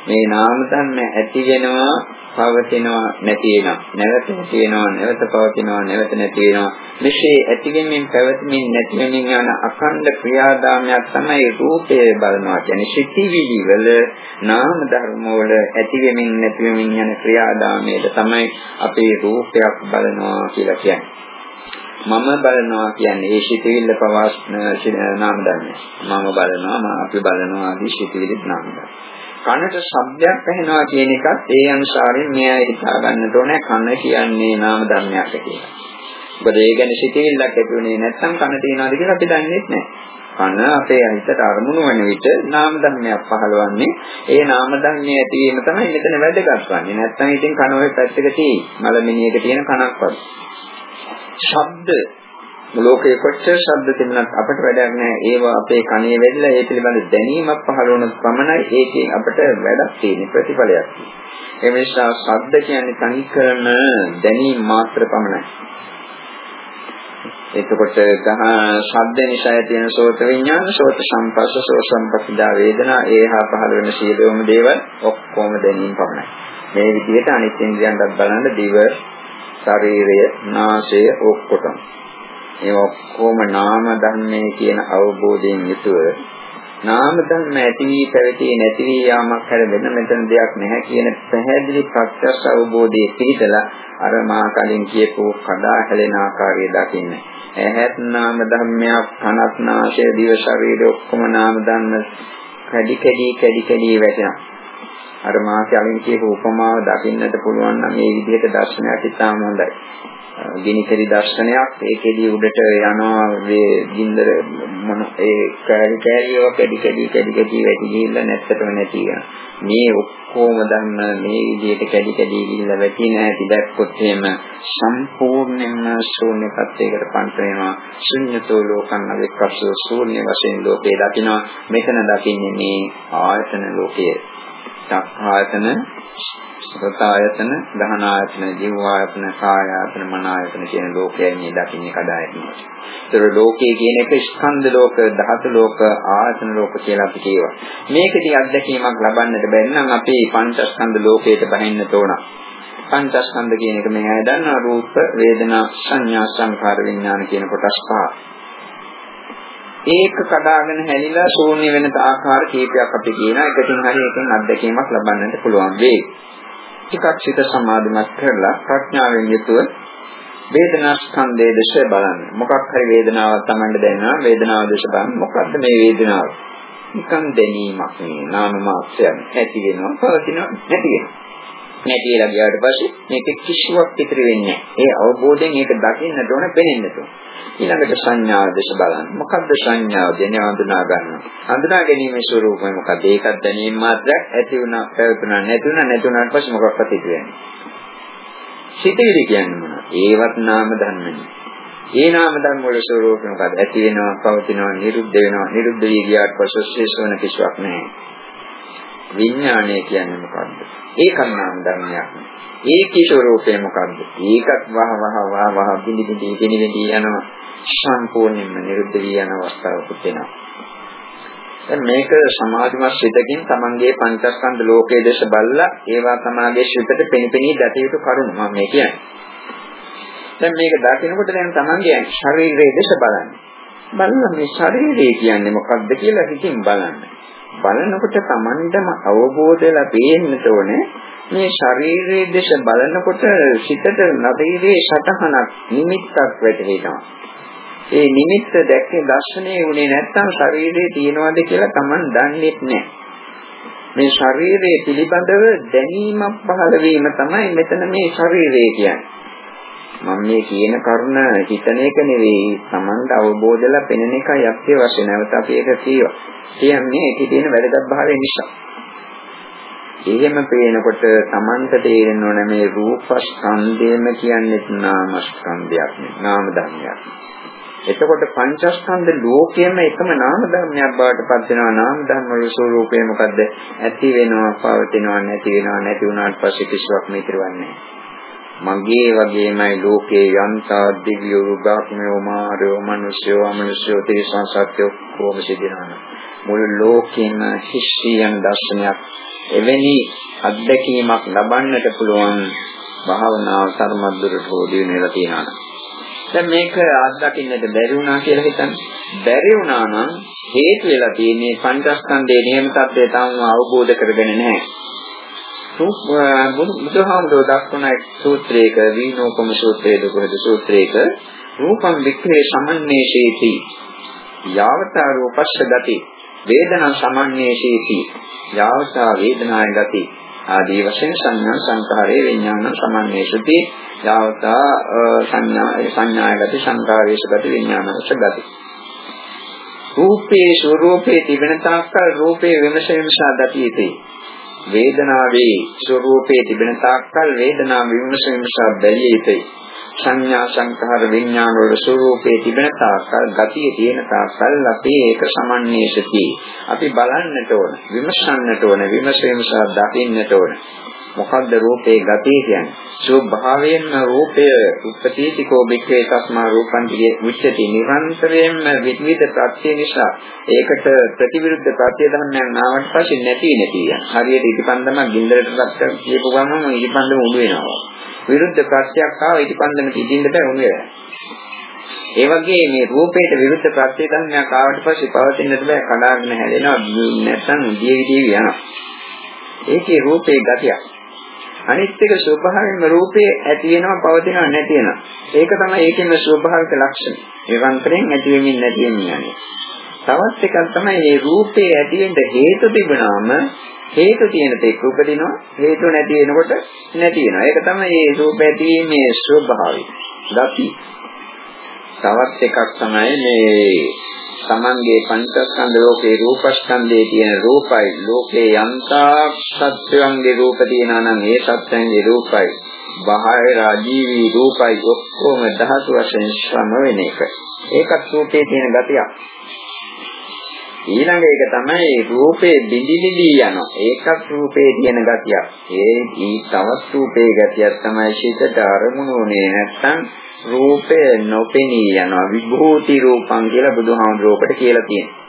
මේ නාම ධර්ම ඇති වෙනවා පවතිනවා නැති වෙනවා නැවත තියෙනවා නැවත පවතිනවා නැවත නැති වෙනවා මෙසේ ඇතිවීමෙන් පැවතීමෙන් නැතිවීමෙන් යන අඛණ්ඩ ක්‍රියාදාමයක් තමයි රූපය බලනවා කියන්නේ සිතිවිලි වල නාම ධර්ම වල ඇතිවීමෙන් නැතිවීමෙන් යන ක්‍රියාදාමයට තමයි අපේ රූපයක් බලනවා කියලා කියන්නේ මම බලනවා කියන්නේ ඒ සිතිවිල්ල පවාස්න නාම ධර්මය. මම බලනවා අපි බලනවා ආදී සිතිවිලි නාම ධර්ම. කනට ශබ්දයක් ඇහෙනවා කියන එකත් ඒ අනුසාරයෙන් මෙයා හිතා ගන්නට ඕනේ කන කියන්නේ නාම ධර්මයක් කියලා. මොකද ඒ ගැන සිතෙල්ලක් ඇති වෙන්නේ නැත්නම් කන තියනවාද කියලා අපි දන්නේ නැහැ. කන අපේ හිතට අරමුණු වන විට නාම ධර්මයක් පහළවන්නේ ඒ නාම ධර්මයේ ඇතිවීම තමයි මෙතන වැදගත් වන්නේ. නැත්නම් ඉතින් කන ඔය පැත්තක තියෙයි. මලමිනියක තියෙන කනක් වගේ. ශබ්ද ලෝකයේ කොච්චර ශබ්ද තිබුණත් අපට වැඩක් නැහැ. ඒවා අපේ කනේ වැදිලා ඒ පිළිබඳ දැනීමක් පහළ වුණොත් පමණයි ඒකෙන් අපට වැඩක් තියෙන ප්‍රතිඵලයක්. ඒ නිසා ශබ්ද කියන්නේ තනි කරන දැනීම මාත්‍ර පමණයි. එතකොට ගහ ශබ්ද නිසා තියෙන සෝත විඥාන, සෝත සම්පස්ස, සෝත සම්පස්සිදා වේදනා, ඒහා පහළ වෙන සියලුම දේවල් ඔක්කොම දැනීම පමණයි. මේ විදිහට අනිත් ඉන්ද්‍රියන්වත් බලන්න දිව, ශරීරය, නාසය ඔක්කොටම. ඒ ඔක්කොම නාම ධර්මයේ කියන අවබෝධයෙන් යුතුව නාම ධර්ම ඇති වී පැවතී නැති වී යාමක් හැර වෙන මෙතන දෙයක් නැහැ කියන පැහැදිලි ප්‍රත්‍යක්ෂ අවබෝධයේ පිහිටලා අර මා කලින් කියපු කඩා හැලෙන ආකාරය දකින්න. ඇහත් නාම ධර්මයක් කනත් නාසය දිව ශරීරය ඔක්කොම නාම ධර්ම කැඩි කැඩි කැඩි කැඩි වැටෙනවා. අර මා කලින් කියපු උපමාව දකින්නට පුළුවන් නම් මේ විදිහට දර්ශනයක් ඉතාම හොඳයි. ගිනිකරි දර්ශනයක්. ඒකෙදී උඩට යනවා මේ ගින්දර මොන ඒ කැරි කැරියෝ කැඩි කැඩි කැඩි කැඩි වැටි ගිහිල්ලා නැත්තටම නැති යන මේ ඔක්කොම දන්න මේ විදිහට කැඩි කැඩි ගිහිල්ලා වැටි නැති දැක්කොත් එහෙම සම්පූර්ණයෙන්ම ශූන්‍ය පැත්තයකට පන්ත වෙනවා. ශුන්‍යතෝ ලෝකං අවික්කස්සෝ ශූන්‍ය වශයෙන් ලෝකේ දකිනවා. මෙතන දකින්නේ මේ ආයතන ලෝකයේ. සක්ආයතන සත ආයතන, දහන ආයතන, ජීව ආයතන, කාය ආයතන, මන ආයතන කියන ලෝකයන් මේ දකින්නේ කඩායතන. ඒතර ලෝකයේ කියන එක ස්කන්ධ ලෝක, ධාතු ලෝක, ආයතන ලෝක කියලා අපි කියනවා. මේකදී අත්දැකීමක් ලබන්නට බැරි නම් අපි පංචස්කන්ධ ලෝකයට බහින්න තෝරන. පංචස්කන්ධ කියන එක මේ අය දන්නා රූප, වේදනා, සංඥා, සංකාර, විඥාන කියන කොටස් පහ. ඒක කඩාගෙන හැලිලා ශූන්‍ය වෙන ආකාර කීපයක් අපි කියන එකකින් හරි එකෙන් අත්දැකීමක් ලබන්නට පුළුවන් වෙයි. ටිකක් සිත සමාධිමත් කරලා ප්‍රඥාවෙන් යුතුව වේදනා ස්කන්ධයේ දේශ බලන්න. මොකක් හරි වේදනාවක් Tamanට දැනෙනවා වේදනාව දේශ බලන්න. මොකක්ද මේ වේදනාව? නිකන් දැනීමක් නේ. නාම මාත්‍රයක් ඇති වෙනවා, පවතිනවා, නැති වෙනවා. නැති වෙලා ගියාට පස්සේ මේක කිසිවක් ඉතිරි වෙන්නේ නැහැ. ඒ අවබෝධයෙන් ඒක දකින්නට ඕන, පෙනෙන්නට ඕන. ඊළඟට සංඥාව දැස බලන්න. මොකද්ද සංඥාව? දෙන හඳුනා ගන්න. හඳුනා ගැනීමේ ස්වરૂපය මොකද්ද? ඒකත් දැනීම මාත්‍රයක් ඇති වුණා, පැවතුණා, නැති වුණා, නැති වුණාට පස්සේ මොකක්වත් ඉතිරි වෙන්නේ. සිතවිලි කියන්නේ මොනවද? ඒවත් නාම ධර්මනේ. ඒ නාම ධර්ම වල ස්වરૂපය මොකද්ද? ඇති වෙනවා, පවතිනවා, නිරුද්ධ වෙනවා. නිරුද්ධ වී ගියාට පස්සේ ශේෂ වෙන කිසිවක් නැහැ. විඥානය කියන්නේ මොකද්ද? ඒකත් නාම ධර්මයක්. ඒකේ ස්වરૂපය මොකද්ද? ඒකත් වහ වහ වහ වහ බිනි බිනි බිනි බිනි යනවා. සම්පූර්ණයෙන්ම නිරුද්ධ වී යන අවස්ථාවකුත් වෙනවා. දැන් මේක සමාධිමත් සිතකින් තමන්ගේ පංචස්කන්ධ ලෝකයේ දේශ බලලා ඒවා තමාගේ සිතට පෙනිපෙනී දැක යුතු කරුණු මම මේ කියන්නේ. දැන් මේක දකිනකොට දැන් තමන්ගේ ශරීරයේ දේශ බලන්න. බලන්න මේ ශරීරය කියන්නේ මොකක්ද කියලා හිතින් බලන්න. බලනකොට තමන්ටම අවබෝධයලා පේන්නට ඕනේ මේ ශරීරයේ දේශ බලනකොට සිතට නදීරේ සටහනක් නිමිත්තක් වැටහෙනවා. ඒ නිමිත්ත දැක්කේ දර්ශනයේ උනේ නැත්තම් ශරීරයේ තියෙනවද කියලා Taman දන්නේ නැහැ. මේ ශරීරයේ පිළිබඳව දැනීමක් පහළ වීම තමයි මෙතන මේ ශරීරය කියන්නේ. මම මේ කියන කරුණ හිතන එක නෙවෙයි Tamanට අවබෝධලා පෙනෙන එකයි අත්‍යවශ්‍ය නැවත අපි ඒක කියවා. කියන්නේ ඒකේ තියෙන වැදගත් භාවය නිසා. එහෙම පේනකොට Tamanට තේරෙන්න ඕන මේ රූප ස්කන්ධයම කියන්නේ නාම ස්කන්ධයක් නෙවෙයි නාම ධර්මයක්. එතකොට පංචස්කන්ධ ලෝකයේම එකම නාම ධර්මයක් බවට පත් වෙනවා නාම ධර්ම වල ස්වરૂපය මොකද්ද ඇති වෙනවා පවතිනවා නැති වෙනවා නැති වුණාට පස්සේ කිසිවක් මේතරවන්නේ මගේ වගේමයි ලෝකේ යන්තා දිව්‍ය රූපාත්මයෝ මාරයෝ මිනිස්යෝ අමනුෂ්‍යෝ තේසං සත්‍යෝ කොහොම සිදිනවා මුළු ලෝකෙම ශිෂ්‍යයන් දර්ශනයක් එවැනි අත්දැකීමක් ලබන්නට පුළුවන් භාවනාව තරමද්දුරට හොදී නෙලා තියෙනවා දැන් මේක අත්දකින්නට බැරි වුණා කියලා හිතන්න. බැරි වුණා නම් හේතු වෙලා තියෙන්නේ පංචස්කන්ධයේ නියම තත්ත්වය තාම අවබෝධ කරගෙන නැහැ. බුදුහාමුදුරුවෝ දක්වන සූත්‍රයක වීනෝපම සූත්‍රයේ දුකද සූත්‍රයක රූපම් වික්‍රේ සමන්නේශේති යාවතා රූපස්ස ගති වේදනා සමන්නේශේති යාවතා වේදනාය ගති. ආදී වශයෙන් සංඥා සංකාරයේ විඥාන සමන්නේසුති යාවතා සංඥා සංඥායගති සංකාරයේසුගති විඥානසගති රූපේ ස්වરૂපේ තිබෙන තාක්කල් රූපේ විමස විමසා දතියේතේ වේදනාවේ ස්වરૂපේ තිබෙන තාක්කල් වේදනාව විමස විමසා බැලිය යුතුයි. සංඥා සංඛාර විඥාන වල ස්වરૂපේ තිබෙන තාක්කල් ගතිය තියෙන තාක්කල් අපි ඒක සමන්වේෂති අපි බලන්නට ඕන විමසන්නට ඕන විමස විමසා දකින්නට ඕන මොකද්ද රූපේ ගතිය කියන්නේ? ස්වභාවයෙන්ම රූපය උපතීතිකෝ බික්කේ තස්මා රූපං කියේ උච්චති නිරන්තරයෙන්ම විවිධ ප්‍රත්‍ය නිසා ඒකට ප්‍රතිවිරුද්ධ ප්‍රත්‍ය ධර්මයන් ආවට පස්සේ නැති නැති යන. හරියට ඉටිපන්දම ගින්දරට රත් කියපු ගමන් ඉටිපන්දම උඩු වෙනවා. විරුද්ධ ප්‍රත්‍යක් ආව ඉටිපන්දම තිබින්න බෑ උණු වෙනවා. ඒ වගේ මේ රූපයට විරුද්ධ ප්‍රත්‍ය ධර්මයක් ආවට පස්සේ පවතින්නට බෑ කඩාගෙන හැලෙනවා නැත්නම් දිය විදිය යනවා. ඒකේ රූපේ ගතියක්. අනිත් එක ස්වභාවයෙන්ම රූපේ ඇති වෙනවා පවතිනවා නැති වෙනවා. ඒක තමයි ඒකෙම ස්වභාවික ලක්ෂණ. නිරන්තරයෙන් ඇති වෙමින් නැති වෙමින් යන්නේ. තවත් එකක් තමයි මේ රූපේ ඇති වෙන්න හේතු තිබුණාම හේතු තියෙන තෙක් උපදිනවා හේතු නැති වෙනකොට නැති වෙනවා. ඒක තමයි මේ රූප ඇතිවීමේ ස්වභාවය. ගති. තවත් එකක් තමයි මේ තමන්ගේ පංචස්කන්ධ ලෝකේ රූපස්කන්ධයේ තියෙන රූපයි ලෝකේ යන්තා සත්‍යයන්ගේ රූප තියෙනවා නම් ඒ සත්‍යයන්ගේ රූපයි බාහිර ආජීවී රූපයි ඔක්කොම ධාතු වශයෙන් සම වෙන එක. ඒකත් රූපේ තියෙන ගතියක්. ඊළඟ එක තමයි රූපේ බිඳි බිඳි යනවා. ඒකත් රූපේ තියෙන ගතියක්. ඒ ඊ තවත් රූපේ ගතියක් තමයි සිතට අරමුණුනේ නැත්තම් රූපය නොපෙනී යනවා විභූති රූපං කියලා බුදුහාමුදුරුවෝකට කියලා තියෙනවා.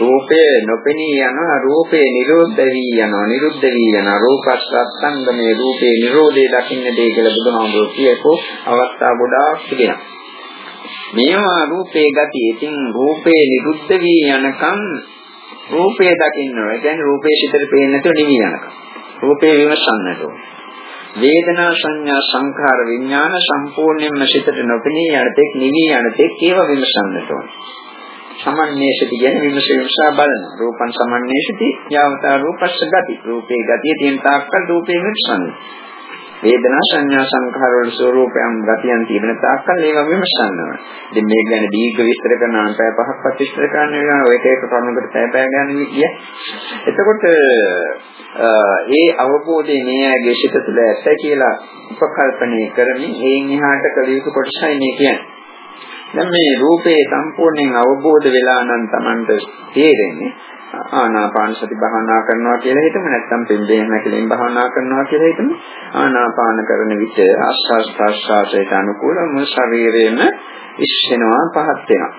රූපය නොපෙනී යනවා රූපේ නිරෝධ වී යනවා නිරුද්ධ වී යනවා රූපස්සත්ංගමේ රූපේ නිරෝධය දකින්න දෙය කියලා බුදුහාමුදුරුවෝ කියපෝ අවස්ථා ගොඩාක් තිබෙනවා. මේවා රූපේ ගතිය. ඉතින් රූපේ නිරුද්ධ වී යනකම් රූපේ දකින්න ඕන. ඒ කියන්නේ රූපේ සිතට පේන්නේ නැතුව නිවි යනකම්. රූපේ විමසන්නට ඕන. වේදනා සංඥා සංඛාර විඥාන සම්පූර්ණයෙන්ම සිතට නොපෙනී යනතෙක් නිවි යනතෙක් ඒව විමසන්නට ඕන. සමන්නේශති කියන්නේ විමස විමසා බලන. රූපං සමන්නේශති යාවතා රූපස්ස ගති. රූපේ ගතිය තියෙන තාක්කල් රූපේ විමසන්නේ. වේදනා සංඥා සංඛාර වල ස්වરૂපයන් ගතියන් තිබෙන තාක්කල් ඒවා විමසන්නවා. ඉතින් මේක ගැන දීර්ඝ විස්තර කරනවා නම් පැය පහක්වත් විස්තර කරන්න වෙනවා. ඔය එක කරුණකට පැය පැය ගන්න කිය. එතකොට ඒ අවබෝධය මේ ඇගේ සිත තුළ ඇත කියලා උපකල්පනය කරමින් එයින් එහාට කළ යුතු කොටසයි මේ කියන්නේ. දැන් මේ රූපේ සම්පූර්ණයෙන් අවබෝධ වෙලා නම් Tamanට තේරෙන්නේ ආනාපාන සති භාවනා කරනවා කියලා හිතමු. නැත්නම් පිම්බේම හැකලෙන් භාවනා කරනවා කියලා හිතමු. ආනාපාන කරන විට ආස්වාස් ප්‍රාස්වාසයට අනුකූලව ශරීරයේම ඉස්සෙනවා පහත් වෙනවා.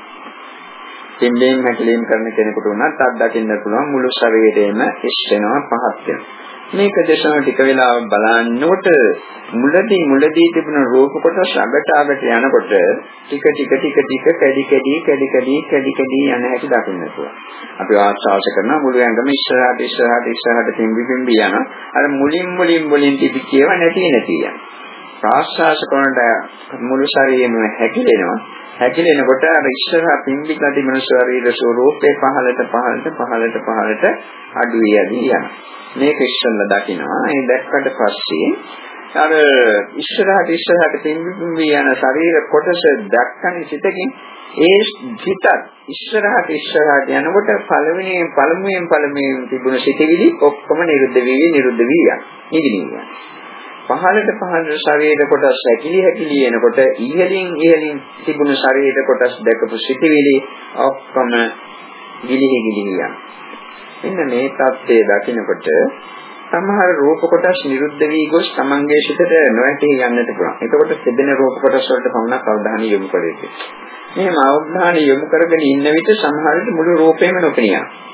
පිම්බේම හැකලෙන් කරන කෙනෙකුට උනත් අත්දකින්න පුළුවන් මුළු ශරීරයේම ඉස්සෙනවා පහත් වෙනවා. මේක දේශන ටික වෙලාවක් බලනකොට මුලදී මුලදී තිබුණ රූප කොටස් අගට අගට යනකොට ටික ටික ටික ටික කැඩි කැඩි කැඩි කැඩි කැඩි කැඩි යන හැටි දකින්න පුළුවන්. අපි ආස්වාද කරන මුළු ඇඟම ඉස්සරහට ඉස්සරහට ඉස්සරහට පිම්බි පිම්බි යන අර මුලින් මුලින් මුලින් තිබිච්ච ඒවා නැති නැති යන. ප්‍රාශ්වාස කරනට මුළු ශරීරෙම හැකිලෙනවා. හැකිලෙනකොට අර ඉස්සරහ පිම්බි කඩි මනුෂ්‍ය ශරීර ස්වરૂපේ පහළට පහළට පහළට පහළට අඩු වෙදී යනවා. මේක ඉස්සෙල්ලා දකිනවා. ඒ දැක්කට පස්සේ අර ඉස්සරහට ඉස්සරහට පිම්බි යන ශරීර කොටස දැක්කනේ සිතකින් ඒ සිතත් ඉස්සරහට ඉස්සරහට යනකොට පළවෙනියෙන් පළමුවෙන් පළමුවෙන් තිබුණ සිතවිලි ඔක්කොම නිරුද්ධ වී නිරුද්ධ වී යනවා. නිදිනවා. පහළට පහළට ශරීර කොටස් හැකිලි හැකිලි එනකොට ඉහළින් ඉහළින් තිබුණු ශරීර කොටස් දැකපු සිතවිලි ඔක්කොම ගිලිහි ගිලිහි යනවා. මෙන්න මේ தත්ත්වය දකිනකොට සමහර රූප කොටස් නිරුද්ධ වී ගොස් තමන්ගේ සිතට නොඇටී යන්නට පුළුවන්. එතකොට තිබෙන රූප කොටස් වලට පමණක් අවධානය යොමු කළ යුතුයි. මෙහෙම අවධානය යොමු කරගෙන ඉන්න විට සමහර විට මුළු රූපේම නොපෙනියනවා.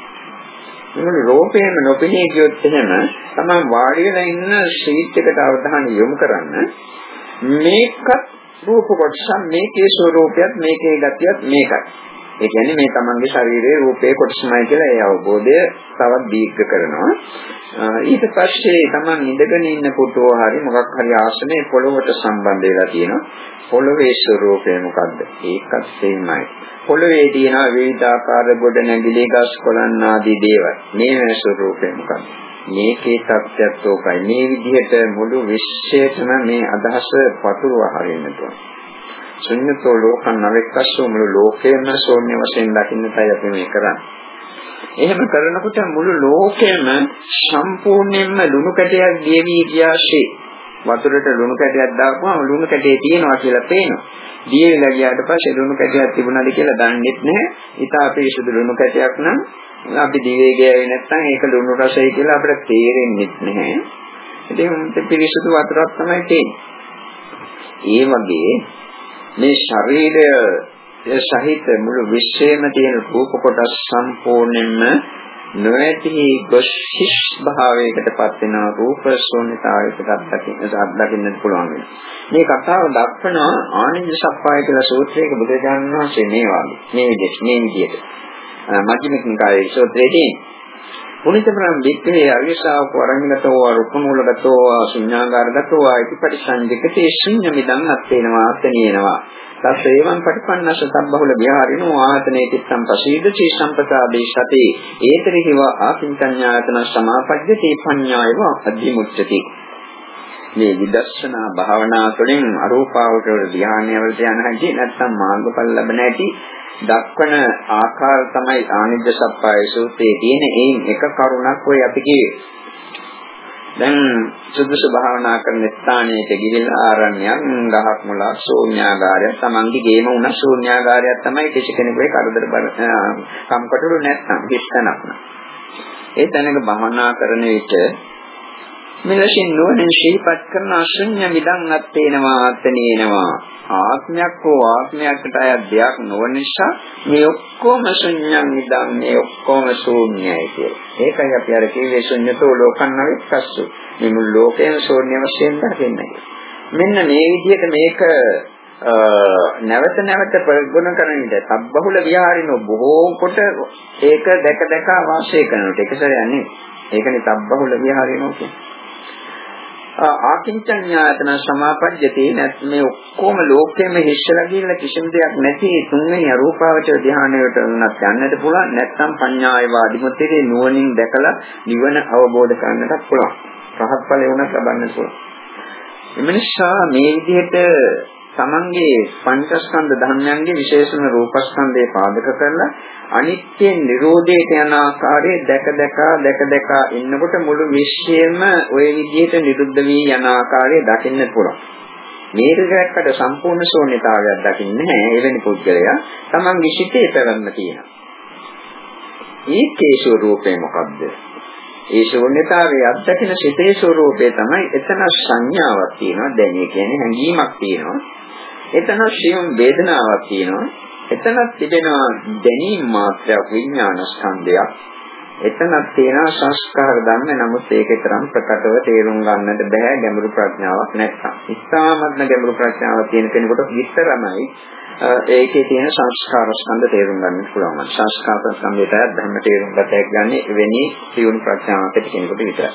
මුළු රූපේම නොපෙනී ගියොත් එහෙම තමන් වාඩි වෙලා ඉන්න ශීත් එකට අවධානය යොමු කරන්න මේකත් රූප කොටස මේකේ ස්වરૂපයත් මේකේ ගතියත් මේකයි. ඒ කියන්නේ මේ තමන්ගේ ශරීරයේ රූපේ කොටසමයි කියලා ඒ අවබෝධය තවත් දීර්ඝ කරනවා. ඊට පස්සේ තමන් ඉඳගෙන ඉන්න පුටුව හරි මොකක් හරි ආසනයේ පොළොවට සම්බන්ධ වෙලා තියෙනවා. පොළොවේ ස්වરૂපය මොකද්ද? ඒකත් සේමයි. පොළොවේ තියෙන විවිධාකාර ගොඩ නැගිලි ගස් කොළන් ආදී දේවල්. මේ ස්වરૂපය මොකද්ද? මේකේ තත්ත්වයක් ඕකයි. මේ විදිහට මුළු විශ්වයටම මේ අදහස පතුරවා හරින්නට ඕන. ශුන්‍යතෝ ලෝකං නවෙක්කස්සෝ මුළු ලෝකයම ශූන්‍ය වශයෙන් දකින්නටයි අපි මේ කරන්නේ. එහෙම කරනකොට මුළු ලෝකෙම සම්පූර්ණයෙන්ම ලුණු කැටයක් දියවි ගියාසේ වතුරට ලුණු කැටයක් දාපුවම ලුණු කැටේ තියෙනවා කියලා පේනවා. දියවිලා ගියාට පස්සේ ලුණු කැටයක් තිබුණාද කියලා දන්නෙත් නැහැ. ඊට අපේ සුදු ලුණු කැටයක් නම් අපි දිවේ ගියේ නැත්නම් ඒක ලුණු රසයි කියලා අපිට තේරෙන්නේ නැහැ. ඉතින් පිරිසුදු වතුරක් තමයි තියෙන්නේ. ඒ වගේ මේ ශරීරය සහිත මුළු විශ්වයේම තියෙන රූප කොටස් සම්පූර්ණයෙන්ම නොඇති ගොස් හිස් භාවයකටපත් වෙන රූප ශූන්‍යතාවයකට අත්දකින්න පුළුවන් වෙනවා. මේ කතාව දක්වන ආනන්ද සප්පාය කියලා සූත්‍රයක බුදුරජාණන් වහන්සේ මේ වගේ මේ විදිහට මේ විදිහට මජ්ක්‍ධිම නිකායේ සූත්‍රයේදී පුනිතපරම් වික්‍රේ අවිශාවක වරංගතෝ රුක්මූලගතෝ ශුඤ්ඤාගාරගතෝ ඉතිපටිසංජිකතේ ශුඤ්ඤ මිදං අත්ේනවා අත්නේනවා තස්සේවං පටිපන්නස සම්බහුල විහාරිනෝ ආතනේ තිස්සම් පසීදචී සම්පසාදේ සති. ඒතරිහිව ආකින්චඤ්ඤායතන සමාපජ්ජති පඤ්ඤායව අධිමුච්ඡති. මේ විදර්ශනා භාවනා තුළින් අරූපාවචර ධානය වලට යන හැටි නැත්නම් මාර්ගඵල ලැබෙන හැටි දක්වන ආකාර තමයි ආනිජ්ජ සප්පාය සූත්‍රයේ තියෙන ඒන් එක කරුණක් ඔය අපි කියේ. දැන් සුදුසු භාවනා කරන ස්ථානයක ගිහිල්ලා ආරණ්‍යයක් ගහක් මුලක් ශූන්‍යාගාරයක් Tamange ගේම උන ශූන්‍යාගාරයක් තමයි කිසි කෙනෙකුගේ කරදර බර කම්කටොළු නැත්නම් හිස්තනක්. ඒ තැනක භාවනා කරන විට මෙලෙසින් නුවණින් ශීපත් කරන අශුන්‍ය මිදන් අත්තේනවා අත්තනේනවා ආත්මයක් හෝ ආත්මයකට අයත් දෙයක් නොවන නිසා මේ ඔක්කොම ශුන්‍යං මිදන් මේ ඔක්කොම ශූන්‍යයි කියලා. ඒකයි අපි අර කිව්වේ ශුන්‍යතෝ ලෝකන්න විස්සස්සු. මේ මුළු ලෝකයම ශූන්‍ය වශයෙන් දකින්නේ. මෙන්න මේ විදිහට මේක නැවත නැවත ප්‍රගුණ කරන විට සබ්බහුල විහාරිනෝ බොහෝ කොට ඒක දැක දැක වාසය කරනකොට ඒක සරයන්නේ. ඒකනේ සබ්බහුල විහාරිනෝ කියන්නේ. ආකින්චඤ්ඤායතන සමාපජ්ජති නැත් මේ ඔක්කොම ලෝකෙම හිස්සලා ගිහිල්ලා කිසිම දෙයක් නැති තුන්වෙනි අරූපාවචර ධානයට උනත් යන්නට පුළුවන් නැත්නම් පඤ්ඤාය වාදිමුත්තේ නුවණින් දැකලා නිවන අවබෝධ කරගන්නට පුළුවන්. රහත් ඵලය උනත් ලබන්න පුළුවන්. එම නිසා මේ විදිහට තමන්ගේ පංචස්කන්ධ ධර්මයන්ගේ විශේෂම රූපස්කන්ධය පාදක කරලා අනිත්‍ය නිරෝධයට යන ආකාරය දැක දැක දැක දැක ඉන්නකොට මුළු විශ්වයම ওই විදිහට නිරුද්ධ වී යන ආකාරය දකින්න පුළුවන්. මේ විදිහට සම්පූර්ණ ශූන්‍යතාවයක් දකින්නේ නැහැ එවැනි පුද්ගලයා තමන්ගේ සිිතේ පැවැත්ම තියෙනවා. ඒකේ ස්වરૂපය මොකද්ද? ඒ ශූන්‍යතාවයේ අත්දැකෙන සිතේ ස්වરૂපය තමයි එතන සංඥාවක් තියෙනවා දැනීම කියන්නේ හැඟීමක් තියෙනවා එතන සියුම් වේදනාවක් තියෙනවා. එතනක් තිබෙනවා දැනීම් මාත්‍රයක් විඥාන ස්කන්ධයක්. එතනක් තියෙනවා සංස්කාර ධර්ම නමුත් ඒකේ තරම් ප්‍රකටව තේරුම් ගන්නට බෑ ගැඹුරු ප්‍රඥාවක් නැත්නම්. ඉස්හාමත්ම ගැඹුරු ප්‍රඥාවක් තියෙන කෙනෙකුට විතරමයි ඒකේ තියෙන සංස්කාර ස්කන්ධ තේරුම් ගන්න පුළුවන්. සංස්කාර ස්කන්ධයට ධර්ම තේරුම් ගත හැකි වෙන්නේ සියුම් ප්‍රඥාවක් ඇති කෙනෙකුට විතරයි.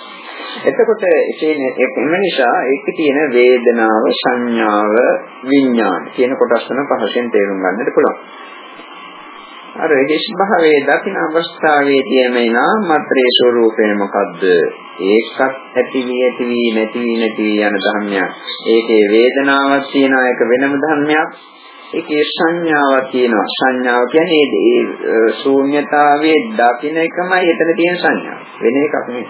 එතකොට ඒ එම නිසා ඒකේ තියෙන වේදනාව, සංඥාව, විඥාන කියන කොටස් තුන පහසෙන් තේරුම් ගන්නට පුළුවන්. අර හිස් භාවයේ දකින්න අවස්ථාවේ තියෙන මේ නාම මාත්‍රයේ ස්වરૂපය මොකද්ද? ඒකත් ඇති වී ඇති වී නැති වී නැති වී යන ධර්මයක්. ඒකේ වේදනාවක් තියෙන එක වෙනම ධර්මයක්. ඒකේ සංඥාවක් තියෙනවා. සංඥාව කියන්නේ ඒ ශූන්‍යතාවයේ දකින්න එකමයි එතන තියෙන සංඥාව. වෙන එකක් නෙවෙයි.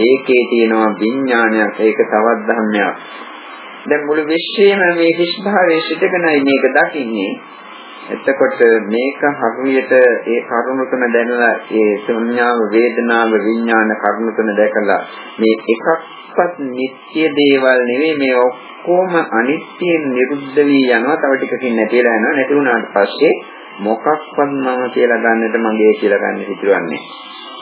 ඒකේ තියෙනවා විඥානයක් ඒක තවත් ධර්මයක්. දැන් මුළු විශ්වයම මේ හිස් භාවයේ සිටගෙනයි මේක දකින්නේ. එතකොට මේක හරියට ඒ කරුණු තුන දැනලා ඒ ශුන්‍යාව වේදනාව විඥාන කරුණු තුන දැකලා මේ එකක්වත් නිත්‍ය දේවල් නෙවෙයි මේ ඔක්කොම අනිත්‍ය නිරුද්ධ වී යනවා. තව ටිකකින් නැතිලා යනවා. නැති වුණාට පස්සේ මොකක්වත් මම කියලා ගන්නට මගේ කියලා ගන්න හිතුවන්නේ.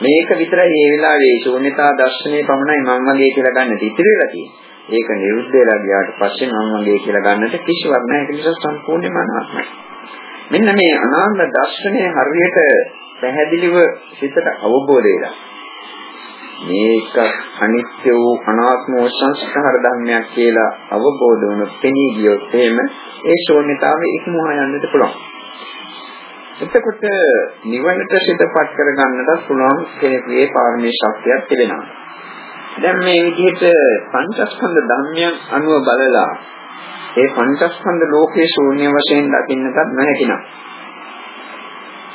මේක විතරයි මේ වෙලාවේ ශූන්‍යතා දර්ශනයේ පමණයි මම වගේ කියලා ගන්නට ඉතිරි වෙලා තියෙන්නේ. ඒක නිරුද්ධ වෙලා ගියාට පස්සේ මම වගේ කියලා ගන්නට කිසිවක් නැහැ. ඒක නිසා සම්පූර්ණයෙන්ම අනාත්මයි. මෙන්න මේ අනාත්ම දර්ශනය හරියට පැහැදිලිව සිතට අවබෝධ වෙලා මේක අනිත්‍ය වූ අනාත්ම වූ සංස්කාර ධර්මයක් කියලා අවබෝධ වුණොත් පෙනී ගියොත් එහෙම ඒ ශූන්‍යතාවය ඉක්මවා යන්නට පුළුවන්. එතකොට නිවනට සිතපත් කරගන්නට පුළුවන් කෙනෙකුගේ පාරමී ශක්තියක් තිබෙනවා. දැන් මේ විදිහට පංචස්කන්ධ ධර්මයන් අනුව බලලා ඒ පංචස්කන්ධ ලෝකයේ ශූන්‍ය වශයෙන් දකින්නටත් නැහැකිනම්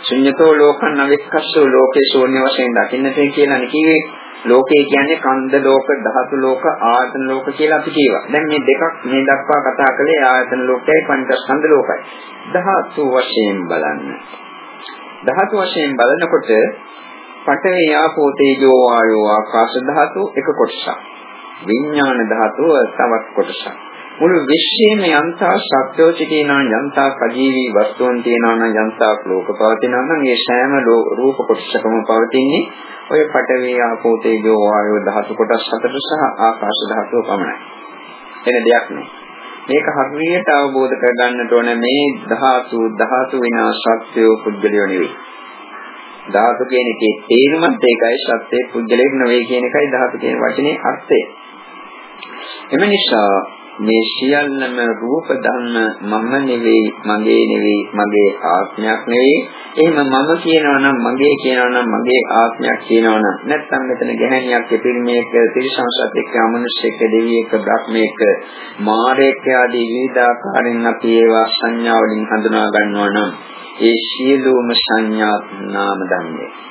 ශුන්‍යතෝ ලෝකං අවික්කස්සෝ ලෝකේ ශූන්‍ය වශයෙන් දකින්නට කියලා කිව්වේ ලෝකේ කියන්නේ කන්ද ලෝක, ධාතු ලෝක, ආයතන ලෝක කියලා අපි කියවා. දැන් මේ දෙකක් මේ දක්වා කතා කළේ ආයතන ලෝකයයි පංචස්කන්ධ ලෝකයි. ධාතු වශයෙන් බලන්න. ධාතු වශයෙන් බලනකොට පඨවි ආපෝ තේජෝ වායෝ ආකාශ ධාතු එක කොටසක්. විඥාන ධාතුව තවත් කොටසක්. මුළු විශ්වයේම යන්තා සත්‍යෝ සිටිනා යන්තා සජීවී වස්තුන් තියෙනවා නම් යන්තා ලෝක පවතිනවා නම් ඒ සෑම රූප කොටසකම පවතින්නේ ඔය පඨවි ආපෝ තේජෝ වායෝ ධාතු කොටස් හතර සහ ආකාශ ධාතුව පමණයි. එන දෙයක් නෑ. මේක හරියට අවබෝධ කරගන්නට ඕන මේ ධාතු ධාතු විනා සත්‍යෝ පුද්ගලයෝ නෙවෙයි. ධාතු කියන එකේ තේරුමත් ඒකයි සත්‍යයේ පුද්ගලයෙක් නෙවෙයි කියන එකයි ධාතු කියන වචනේ අර්ථය. එම නිසා මේ සියල්ලම රූප ධර්ම මම නෙවෙයි මගේ නෙවෙයි මගේ ආත්මයක් නෙවෙයි. එහෙම මම කියනවා නම් මගේ කියනවා නම් මගේ ආත්මයක් කියනවා නම්. නැත්නම් මෙතන ගැහණියක් පිරිමියෙක් තිරිසංසත් එක්ක අමනුෂ්‍යෙක් දෙවියෙක් බ්‍රහ්මයෙක් මාරයෙක් ආදී විවිධාකාරයෙන් අපි ඒවා සංඥා වලින් හඳුනා ගන්නවා නම් ඒ සියලුම සංඥා නාම ධර්මයේ.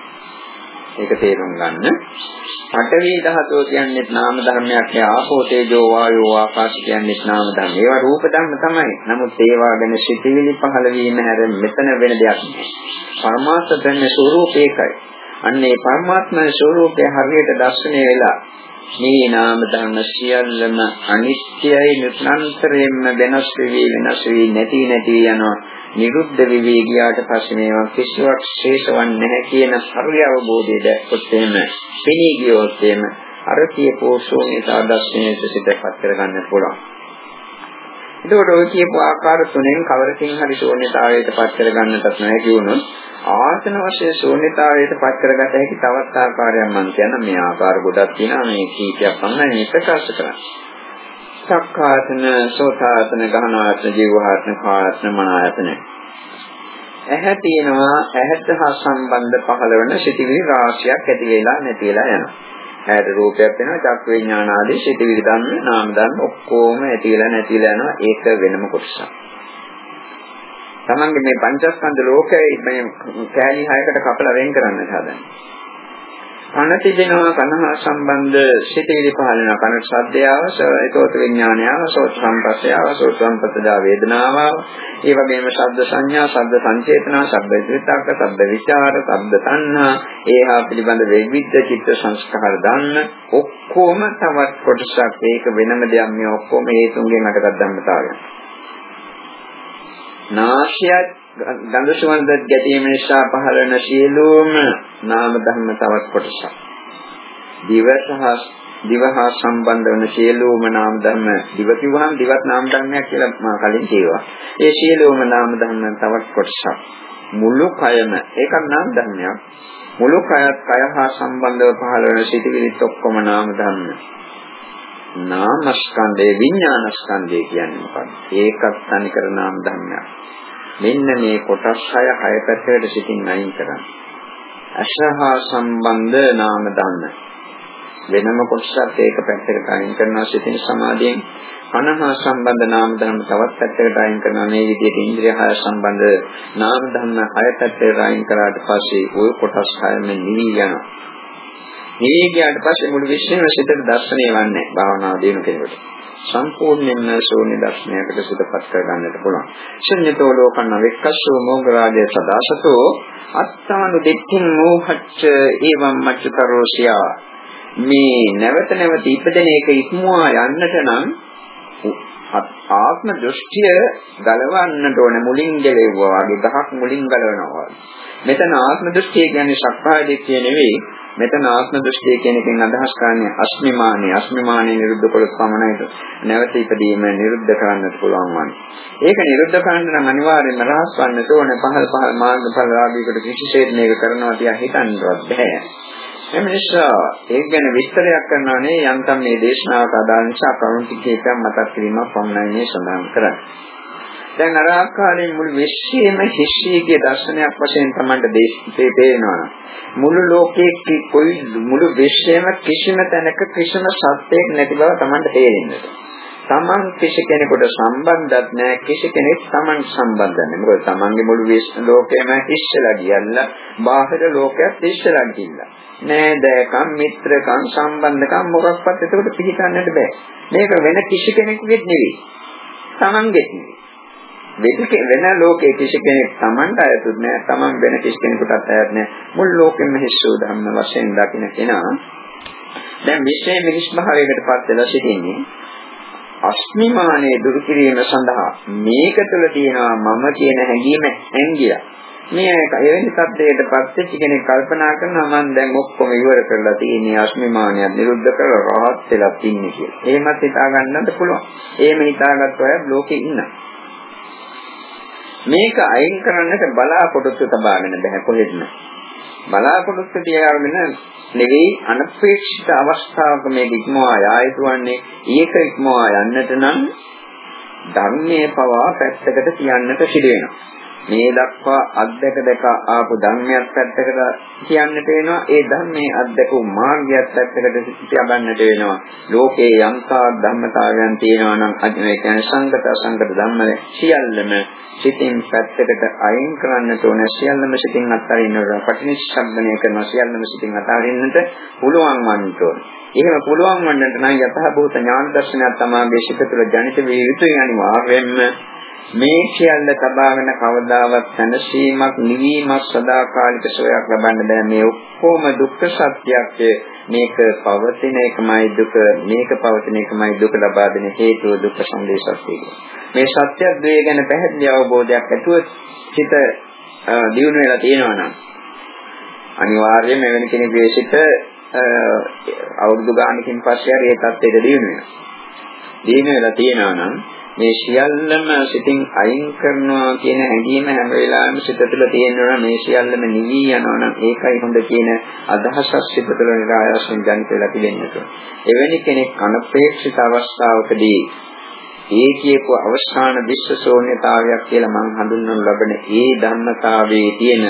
ඒක තේරුම් ගන්න. පඨවි ධාතෝ කියන්නේ නාම ධර්මයක්. ආපෝ තේජෝ වායෝ ආකාශ කියන්නේ නාම ධර්ම. ඒවා රූප ධර්ම තමයි. නමුත් ඒවා ගැන සිතිවිලි පහළ වීම හැර මෙතන වෙන දෙයක් නෑ. පරමාර්ථ ධර්ම ස්වરૂපේකයි. අන්නේ පරමාත්ම ස්වરૂපය හරියට දැක්සනේ වෙලා මේ නාම ධර්ම සියල්ලම අනිත්‍යයි නිරන්තරයෙන්ම වෙනස් වෙවි වෙනස් වෙවි නැති නැති යනවා නිරුද්ධ වෙවි ගියාට පස්සේ මේවා කිසිවක් ශේෂවන්නේ නැහැ කියන හරිය අවබෝධය දැක්කොත් එහෙම පෙනී ගියොත් එහෙම අර කියපෝ ශෝණිතා දර්ශනයට සිතපත් කරගන්න පුළුවන්. එතකොට ඔය කියපු ආකාර තුනෙන් කවරකින් හරි ශෝණිතාවයට පත් කරගන්නටත් නැහැ වුණොත් ආසන වශයෙන් ශූන්‍යතාවයට පත් කරගත හැකි තවත් ආකාරයක් මම කියන මේ ආකාර ගොඩක් තියෙනවා මේ කීපයක් පමණයි මේ ප්‍රකාශ කරන්නේ. සක්කාසන, සෝතාසන, ගහනාසන, ජීවහාසන, කායසන, මනායතන. ඇහැ තියෙනවා ඇහැට හා සම්බන්ධ පහළ වෙන සිටිවිලි රාශියක් ඇති වෙලා නැති වෙලා යනවා. ඇහැට රූපයක් වෙනවා චක්ක විඥාන ආදී සිටිවිලි ධර්ම නාම ධර්ම ඔක්කොම ඇති වෙලා නැති වෙලා යනවා ඒක වෙනම කොටසක්. තමන්ගේ මේ පංචස්කන්ධ ලෝකයේ මේ කෑලි හයකට කපලා වෙන් කරන්න හදන්නේ. කන තිබෙනවා කනහා සම්බන්ධ සිතේලි පහළන කන ශබ්දයාව ඒකෝත විඥානයාව සෝත සම්පස්සයාව සෝත සම්පතදා වේදනාව ඒ වගේම ශබ්ද සංඥා ශබ්ද සංචේතනා ශබ්ද විතක්ක ශබ්ද විචාර ශබ්ද තණ්හා. ඒහා පිළිබඳ වේවිද්ධ චිත්ත සංස්කාර දාන්න ඔක්කොම තවත් කොටසක්. ඒක වෙනම දෙයක් මේ ඔක්කොම හේතුන්ගෙන් අටගත් ධර්මතාවය නාශයත් ගන්ධ සුවඳ ගැටීම නිසා පහළ වෙන සියලුම නාම ධර්ම තවත් කොටසක්. දිව සහ දිව හා සම්බන්ධ වන සියලුම නාම ධර්ම දිව කිව්වහම දිවත් නාම ධර්මයක් කියලා මා කලින් කියවා. ඒ සියලුම නාම ධර්ම තවත් කොටසක්. මුළු කයම ඒකක් නාම ධර්මයක්. මුළු කයත් කය හා සම්බන්ධව පහළ වෙන සිටිවිලිත් ඔක්කොම නාම ධර්ම. නාමස්කන්ධේ විඥානස්කන්ධේ කියන්නේ මොකක්ද? ඒකත් තනිකර නාම ධර්මයක්. මෙන්න මේ කොටස් 6 6 පැත්තකට සිටින් අයින් කරන්න. අශ්‍රහා සම්බන්ධ නාම දාන්න වෙනම කොටසක් ඒක පැත්තකට අයින් කරනවා සිතින් සමාධියෙන්. අනහා සම්බන්ධ නාම ධර්ම තවත් පැත්තකට අයින් කරනවා. මේ විදිහට ඉන්ද්‍රිය හා සම්බන්ධ නාම ධර්ම හය පැත්තකට අයින් කරාට පස්සේ ওই කොටස් හයම නිවි යනවා. නිවි ගියාට පස්සේ මුළු විශ්වයම සිතට දැర్శණය වන්නේ භාවනාව දිනු කෙනෙකුට. සම්පූර්ණයෙන්ම ශූන්‍ය දර්ශනයකට සිදුපත් කර ගන්නට පුළුවන්. ශුන්‍යතෝ ලෝකන්න වෙක්කස්සෝ මොග්ගරාජය සදාසතෝ අත්තානු දෙක්ඛින් මෝහච්ච එවම් මච්චතරෝසියා මේ නැවත නැවත ඉපදෙන එක ඉක්මවා යන්නට නම් ආත්ම දෘෂ්ටිය ගලවන්නට ඕන මුලින් ගැලෙවුවා වගේ ගහක් මුලින් ගලවනවා. මෙතන ආත්ම දෘෂ්ටිය කියන්නේ සක්කාය දිට්ඨිය නෙවෙයි මෙතන ආත්ම දෘෂ්ටිය කියන එකෙන් අදහස් කරන්නේ අස්මිමානිය. අස්මිමානිය නිරුද්ධ කළොත් පමණයි නැවත ඉදීම නිරුද්ධ කරන්නට පුළුවන් වන්නේ. ඒක නිරුද්ධ කරන්න නම් අනිවාර්යයෙන්ම රහස් වන්නට ඕනේ. පහළ පහළ මාර්ගඵල ආදීකට කිසිසේත් මේක කරනවා තියා හිතන්නවත් බෑ. එම නිසා ඒක ගැන විස්තරයක් කරනවා නේ යන්තම් මේ දේශනාවට අදාළ නිසා කරුණු ටිකක් මතක් කිරීමක් පමණයි මේ සඳහන් කරන්නේ. දැන් අර ආකාරයෙන් මුළු විශ්වයේම ශිෂ්‍යයේ දර්ශනයක් වශයෙන් තමයි දේශේ පේනවා. මුළු ලෝකයේ කොයි මුළු විශ්වයේම කිසිම තැනක කිසිම සත්‍යයක් නැති බව තමයි තේරෙන්නේ. තමන් කිසි කෙනෙකුට සම්බන්ධත් නැහැ කිසි කෙනෙක් තමන් සම්බන්ධ නැහැ. මොකද තමන්ගේ මුළු විශ්ව ලෝකයම ඉස්සලා ගියල්ලා බාහිර ලෝකයක් ඉස්සලා ගිහිල්ලා. නෑදෑකම් මිත්‍රකම් සම්බන්ධකම් මොකක්වත් එතකොට පිළිගන්නට බෑ. මේක වෙන කිසි කෙනෙකුගෙත් නෙවෙයි. තමන්ගෙත් නෙවෙයි. වෙන ලෝකයේ කිසි කෙනෙක් Tamanට අයතුත් නෑ Taman වෙන කිසි කෙනෙකුටත් අයත් නෑ මුළු ලෝකෙම හිස්සෝ ධම්ම වශයෙන් දකින්න කෙනා දැන් විශ්ේ මිනිස් භාවයකට පත් වෙලා සිටින්නේ අස්මිමානයේ දුරු කිරීම සඳහා මේක තුළ තියෙනවා මම කියන හැඟීම හැංගිලා. මේ එවැනි සත්‍යයට පස්සේ කෙනෙක් කල්පනා කරනවා මම දැන් ඔක්කොම ඉවර කරලා තියෙන්නේ අස්මිමානය නිරුද්ධ කරලා රහත් වෙලා ඉන්නේ කියලා. එහෙමත් හිතා ගන්නත් පුළුවන්. එහෙම හිතාගත්ත අය ලෝකේ ඉන්නවා. මේක අයින් කරන්නට බලාපොරොත්තු තබාගෙන බෑ කොහෙත්ම. බලාපොරොත්තු තියාගෙන නෙවෙයි අනපේක්ෂිත අවස්ථාවක මේක ඉක්මවා යා යුතුවන්නේ ඒක ඉක්මවා යන්නට නම් ධර්මයේ පවා පැත්තකට තියන්නට සිදු වෙනවා. මේ දක්වා අද්දක දැක ආපු ධර්මයක් පැත්තකට කියන්නට වෙනවා. ඒ ධර්මයේ අද්දකු මාර්ගයක් පැත්තකට තියාගන්නට වෙනවා. ලෝකේ යම්තා ධර්මතාවයන් තියෙනවා නම් ඒ කියන්නේ සංගත අසංගත ධර්ම සියල්ලම සිතින් පැත්තකට අයින් කරන්නට ඕන. සියල්ලම සිතින් අත්හරින්න ඕන පටිනිස්සබ්දනය කරන සියල්ලම සිතින් අත්හරින්නට පුළුවන් වන්නට ඕන. එහෙම පුළුවන් වන්නට නම් යථාභූත ඥාන දර්ශනයක් තමයි සිත තුළ ජනිත විය යුතුයි. අනිවාර්යයෙන්ම මේ සියල්ල තබාගෙන කවදාවත් සැනසීමක් නිවීමක් සදාකාලික සෝයක් ලබන්න බෑ. මේ ඔක්කොම දුක්ඛ සත්‍යයක්. මේක පවතින එකමයි දුක මේක පවතින එකමයි දුක ලබා දෙන හේතුව දුක්ඛ සම්දේශය මේ සත්‍ය ද්වේ ගැන පැහැදිලි අවබෝධයක් ඇතුව සිත දියුණු වෙලා තියෙනවා නම් අනිවාර්යයෙන් මෙවැනි කෙනෙකුගේ සිත අවුරුදු ගානකින් පස්සේ හරි ඒ தත්ත්වයට දියුණු වෙනවා. දියුණු වෙලා තියෙනවා නම් මේ සියල්ලම සිතින් අයින් කරනවා කියන හැඟීම හැම වෙලාවෙම සිත තුළ තියෙනවා මේ සියල්ලම නිවි යනවා නම් ඒකයි හොඳ කියන අදහසක් සිත තුළ නිරායයෙන් ජනිත වෙලා තිබෙන්නට. එවැනි කෙනෙක් අනපේක්ෂිත අවස්ථාවකදී ඒ කියපු අවස්ථාන විශ්වසෝන්‍යතාවයක් කියලා මම හඳුන්වනු ලබන ඒ ධර්මතාවයේ තියෙන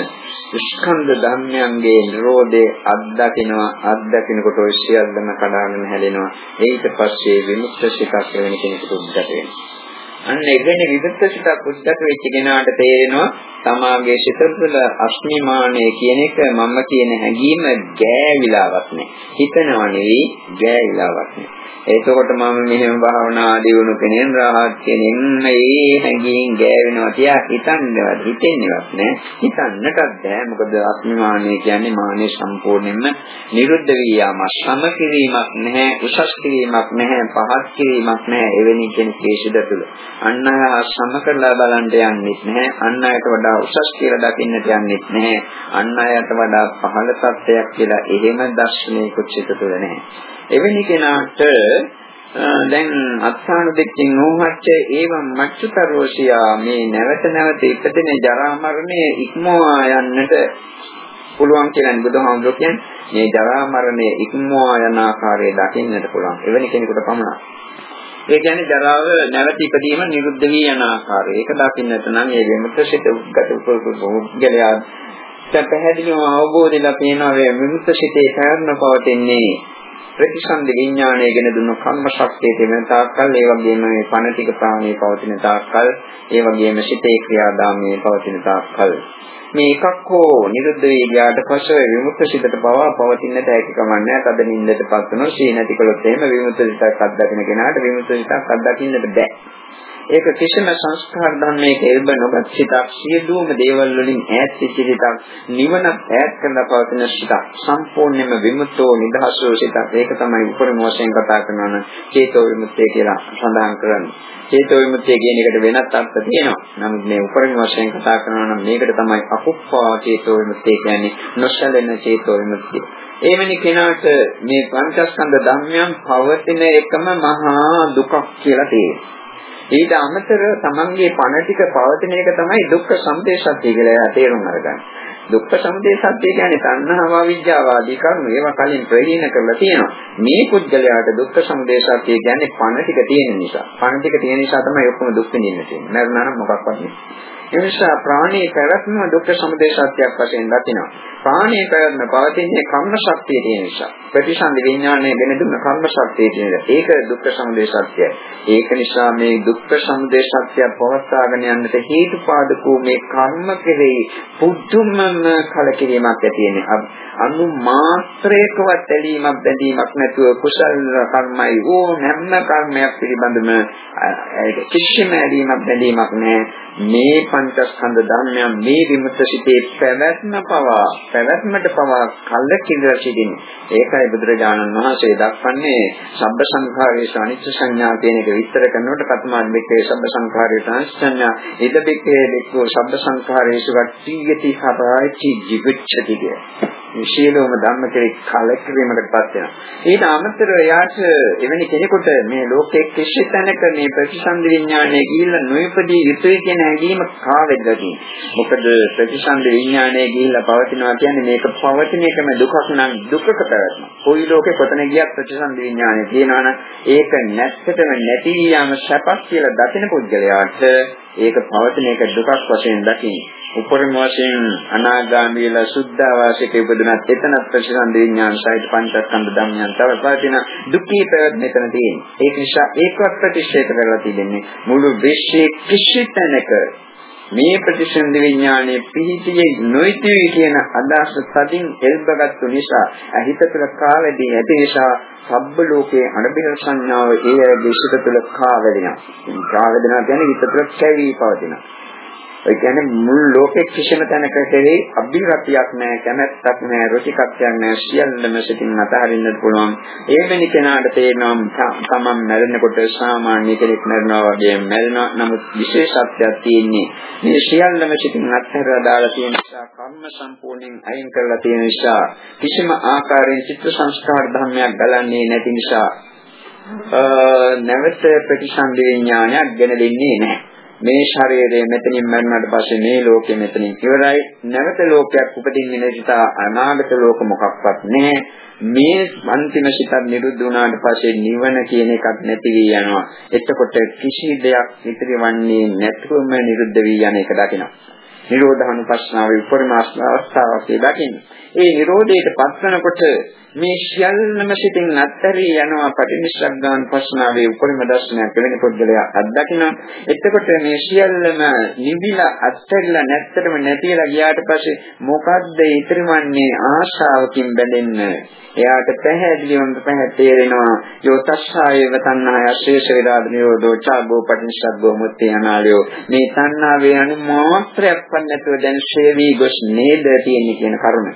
ස්කන්ධ ධර්මයන්ගේ නිරෝධය අත්දකිනවා අත්දකිනකොට ඔය සියල්ලම කඩාගෙන හැලෙනවා. ඊට පස්සේ විමුක්ත සිතක් වෙන කෙනෙකුට උද්ගත වෙනවා. අන්න එවැනි විවිධ සිතක් උද්ගත වෙච්ච කෙනාට තේරෙනවා තමාගේ සිත තුළ අස්මිමානය කියන එක මම කියන හැඟීම ගෑවිලාවක් නෑ. හිතනවා නෙවෙයි ගෑවිලාවක් නෑ. එතකොට මම මෙහෙම භාවනා ආදී වුණු කෙනෙක් රහත් කෙනෙක් මේ හැඟීම් ගෑවෙනවා තියා හිතන්නවත් හිතෙන්නවත් නෑ. හිතන්නටත් බෑ. මොකද අස්මිමානය කියන්නේ මානෙ සම්පූර්ණයෙන්ම නිරුද්ධ වී යාම සම කිරීමක් නැහැ, උසස් කිරීමක් නැහැ, පහත් කිරීමක් නැහැ. එවැනි කෙනෙක්ගේ සිත තුළ අන්න සම කරලා බලන්න යන්නේ නැහැ. අන්න අයට වඩා උසස් කියලා දකින්නට යන්නේ නැහැ. අන්න අයට වඩා පහළ තත්ත්වයක් කියලා එහෙම දර්ශනයකුත් සිත තුළ නැහැ. එවැනි කෙනාට දැන් අත්සාන දෙකකින් නෝහච්ච ඒවම් මච්චුතරෝෂියා මේ නැවත නැවත ඉපදෙන ජරා මරණය ඉක්මවා යන්නට පුළුවන් කියලා බුදුහාමුදුරුවෝ කියන්නේ මේ ජරා මරණය ඉක්මවා යන ආකාරය දකින්නට පුළුවන් එවැනි කෙනෙකුට පමණයි ඒ කියන්නේ ජරාව නැවත ඉපදීම නිරුද්ධ වී යන ආකාරය. ඒක දකින්නට නම් ඒ විමුක්තසිත උද්ගත උපෝගලයා පැහැදිලිව අවබෝධයලා පේනවා මේ විමුක්තසිතේ පැවැත්ම පවතින්නේ ප්‍රතිසන්දි විඥාණය ගැන දුන්න කම්ම ශක්තිය තියෙන තාක්කල් ඒ වගේම මේ පණ ටික ප්‍රාණයේ පවතින තාක්කල් ඒ වගේම සිතේ ක්‍රියාදාමයේ පවතින තාක්කල් මේ එකක් හෝ නිරුද්ධ වී ගියාට පස්සේ විමුක්ත සිතට පවා පවතින්නට හැකි කමන්නේ තද නින්දට පත් වෙනවා සී නැතිකොලොත් එහෙම විමුක්ත සිතක් අත්දකින්න කෙනාට විමුක්ත සිතක් අත්දකින්නට බෑ. ඒක කිසිම සංස්කාර ධර්මයක එල්බ නොගත් සිතක් සියලුම දේවල් වලින් ඈත් වෙච්ච සිතක් නිවන ඈත් කරලා පවතින සිතක් සම්පූර්ණයෙන්ම විමුක්තෝ නිදහසෝ සිතක්. ඒක තමයි උපරිම වශයෙන් කතා කරනවා නම් චේතෝ විමුක්තිය කියලා සඳහන් කරන්නේ. චේතෝ විමුක්තිය කියන එකට වෙනත් අර්ථ තියෙනවා. නමුත් මේ උපරිම වශයෙන් කතා කරනවා නම් මේකට තමයි අකුප්පා චේතෝ විමුක්තිය කියන්නේ නොසැලෙන චේතෝ විමුක්තිය එවැනි කෙනාට මේ පංචස්කන්ධ ධර්මයන් පවතින එකම මහා දුකක් කියලා තියෙනවා ඊට අමතරව තමන්ගේ පණ ටික පවතින එක තමයි දුක්ඛ සමුදය සත්‍ය කියලා තේරුම් අරගන්න. දුක්ඛ සමුදය සත්‍ය කියන්නේ තණ්හාව විද්‍යාව ආදී කරුණු ඒවා කලින් ප්‍රහීන කරලා තියෙනවා. මේ පුද්ගලයාට දුක්ඛ සමුදය සත්‍ය කියන්නේ පණ ටික තියෙන නිසා. පණ ටික තියෙන නිසා තමයි ඔක්කොම දුක් විඳින්න තියෙන්නේ. මරණ නම් මොකක්වත් නෙවෙයි. එනිසා ප්‍රාණී පැවැත්ම දුක්ඛ සමුදය සත්‍යයක් වශයෙන් දකිනවා. ප්‍රාණී පැවැත්ම පවතින්නේ කර්ම ශක්තිය තියෙන නිසා. ප්‍රතිසන්දි විඥානයේ වෙන දුන්න කර්ම ශක්තිය තියෙන නිසා. ඒක දුක්ඛ සමුදය සත්‍යයි. ඒක නිසා මේ දුක්ඛ සමුදය සත්‍ය පවත්වාගෙන යන්නට හේතුපාදකෝ මේ කර්ම කෙරෙහි පුදුමම කලකිරීමක් ඇති වෙන්නේ. අනු මාත්‍රයකවත් ඇලීමක් බැඳීමක් නැතුව කුසල කර්මයි ඕ නැම්ම කර්මයක් පිළිබඳම කිසිම ඇලීමක් බැඳීමක් නැහැ. මේ පංචස්කන්ධ ධර්මයන් මේ විමුක්ත සිතේ පැවැත්ම පවා පැවැත්මට පවා කල්ද කිඳලා සිටින්නේ. ඒකයි බුදුරජාණන් වහන්සේ දක්වන්නේ සබ්බ සංඛාරයේ අනිච්ච සංඥා කියන එක විස්තර කරනකොට කතමාන් මෙකේ සබ්බ සංඛාරයේ අනිච්ච සංඥා ඉදබිකේ දෙකෝ සබ්බ සංඛාරයේසු ගට්ඨියති හරාචි ජිවිච්ඡති කිය. විශේෂම ධම්ම කෙරෙහි කලකිරීමකටපත් වෙනවා. ඊට අමතරව එයාට එවැනි කෙනෙකුට මේ ලෝකයේ කිසි තැනක මේ ප්‍රතිසන්දි විඥානය ගිහිල්ලා නොයපදී යුතුය කියන හැඟීම කාවෙද්දී. මොකද ප්‍රතිසන්දි විඥානය ගිහිල්ලා පවතිනවා කියන්නේ මේක පවතින එකම දුකක් නම් දුකක පැවැත්ම. කොයි ලෝකේ කොතන ගියත් ප්‍රතිසන්දි විඥානය තියෙනවා නම් ඒක නැත්තටම නැති යාම සැපක් කියලා දකින පුද්ගලයාට ඒක පවතින එක දුකක් වශයෙන් දකින්න. උපරිම වශයෙන් අනාගාමී වෙලා සුද්ධාවාසයක ඉපදුනත් එතන ප්‍රතිසන්ද විඥාන සහිත පංචස්කන්ධ ධර්මයන් තව පවතින දුක්ඛී පැවැත්ම මෙතන තියෙනවා. ඒක නිසා ඒකවත් ප්‍රතික්ෂේප කරලා තිබෙන්නේ මුළු විශ්වයේ කිසි තැනක මේ ප්‍රතිසන්ද විඥානයේ පිහිටියේ නොයිති කියන අදහස තදින් එල්බගත්තු නිසා අහිත තුළ කාවැදී ඇති නිසා සබ්බ ලෝකයේ අනබින සංඥාව ඒ ඇගේ සිත තුළ කාවැදෙනවා. කාවැදෙනවා කියන්නේ හිත තුළ කැවි පවතිනවා. ඒ කියන්නේ මුළු ලෝකෙ කිසිම තැනක කෙරෙහි අභිරතියක් නැහැ, කැමැත්තක් නැහැ, රුචිකත්වයක් නැහැ, සියල්ලම සිතින් අතහරින්නත් පුළුවන්. ඒ වෙනි කෙනාට තේරෙනවා තමන් මැරෙනකොට සාමාන්‍ය කෙනෙක් මැරෙනවා වගේ මැරෙනවා. නමුත් විශේෂත්වයක් තියෙන්නේ මේ සියල්ලම සිතින් අත්හැරලා දාලා තියෙන නිසා කර්ම සම්පූර්ණයෙන් අයින් කරලා තියෙන නිසා කිසිම ආකාරයෙන් චිත්ත සංස්කාර ධර්මයක් ගලන්නේ නැති නිසා නැවත ප්‍රතිසන්දි විඥානයක් ගෙන දෙන්නේ නැහැ. මේ ශරීරය මෙතනින් මරණයට පස්සේ මේ ලෝකෙ මෙතනින් ඉවරයි. නැවත ලෝකයක් උපදින්නේ නැතිතා අනාගත ලෝක මොකක්වත් නැහැ. මේ අන්තිම සිතක් නිරුද්ධ වුණාට පස්සේ නිවන කියන එකක් නැති වී යනවා. එතකොට කිසි දෙයක් ඉතිරිවන්නේ නැතුවම නිරුද්ධ වී යන එක දකිනවා. නිරෝධානුපස්සනාවේ උපරිම අවස්ථාවක් ඒ දකින්නේ. ඒ නිරෝධයට පත්වනකොට මේ සියල්ලම සිටින් අත්හැරී යනවා පටිනිස්සග්ගාන පස්සනාවේ උපරිම දර්ශනයක් වෙන පොඩ්ඩලයා අත්දකිනවා. එතකොට මේ සියල්ලම නිවිලා අත්හැරිලා නැත්තටම නැතිලා ගියාට පස්සේ මොකද්ද ඉතිරිවන්නේ ආශාවකින් බැඳෙන්න. එයාට පැහැදිලිවම පැහැතේරෙනවා යෝ තස්සායව තණ්හාය ශේෂ වේදාද නිරෝධෝ චාගෝ පටිනිස්සග්ගෝ මුත්තේ අනාලයෝ මේ තණ්හාවේ අනුමාත්‍රයක් නැතුව දැන් ශේවි ගොස් නේද තියෙන්නේ කියන කරුණ.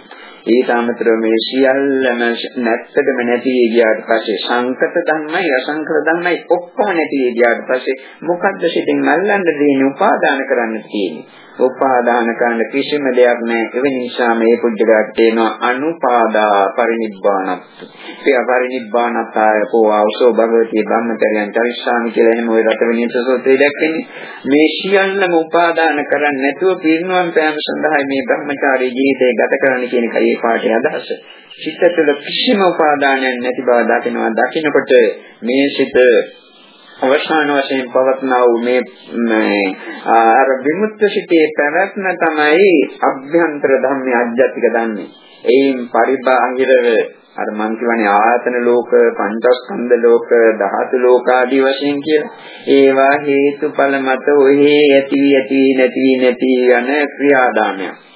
ඊට අමතරව මේ සියල්ලම නැත්තටම නැති ගියාට පස්සේ සංකත ධර්මයි අසංකත ධර්මයි ඔක්කොම නැති ගියාට පස්සේ මොකද්ද සිතින් අල්ලන්න දෙන්නේ උපාදාන කරන්න තියෙන්නේ? උපාදාන කරන්න කිසිම දෙයක් නැහැ. ඒ නිසා මේ පුජ්‍යගත තේනවා අනුපාදා පරිනිබ්බානත් ඒ පරිනිබ්බානතාය පෝවසෝ භගවති බ්‍රහ්මචර්යයන් චරිස්සාමි කියලා එහෙම ওই රතවෙනි සූත්‍රයේ දැක්කන්නේ. මේ සියල්ලම උපාදාන කරන්නේ නැතුව පිරිනුවම් පෑම සඳහා මේ බ්‍රහ්මචාරී ජීවිතය ගත කරන්න කියන එකයි මේ පාඩේ අදහස. චිත්ත තුළ කිසිම උපාදානයක් නැති බව දකිනවා. දකිනකොට මේ සිත අවසාන වශයෙන් පවත්නා වූ මේ අර විමුක්ත සිටේ පැවැත්ම තමයි අභ්‍යන්තර ධම්මේ අධ්‍යාත්මික ධම්මේ. එයින් පරිබාහිරව අර මං කියවනේ ආයතන ලෝක, පංචස්කන්ධ ලෝක, ධාතු ලෝක ආදී වශයෙන් කියලා. ඒවා හේතුඵල මත ඔහි ඇති ඇති නැති නැති යන ක්‍රියාදාමයක්.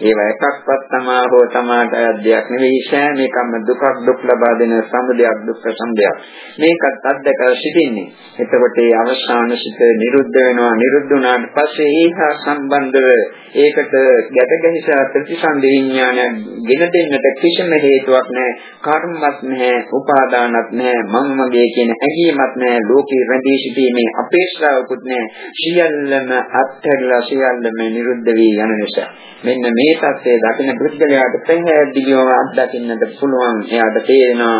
ඒවා එකක්වත් තමා හෝ තමාට අධ්‍යයක් නෙවෙයි සෑම එකම දුකක් දුක් ලබා දෙන සමුදයක් දුක්ඛ සමුදයක් මේකත් අධ්‍යක සිටින්නේ. එතකොට ඒ අවසාන සිට නිරුද්ධ වෙනවා. නිරුද්ධ වුණාට පස්සේ ඒහා සම්බන්ධව ඒකට ගැට ගැහිසා ප්‍රතිසන්ද විඥානයක් ගෙන දෙන්නට කිසිම හේතුවක් නැහැ කර්මයක් නැහැ උපාදානක් නැහැ මම මගේ කියන හැඟීමක් නැහැ ලෝකේ රැඳී සිටීමේ අපේක්ෂාවකුත් නැහැ සියල්ලම අත්හැරලා සියල්ලම නිරුද්ධ වී යන නිසා මෙන්න මේ මේ தත්ත්වය දකින පුද්ගලයාට පැහැදිලිවම අත්දකින්නට පුළුවන්. එයාට තේරෙනවා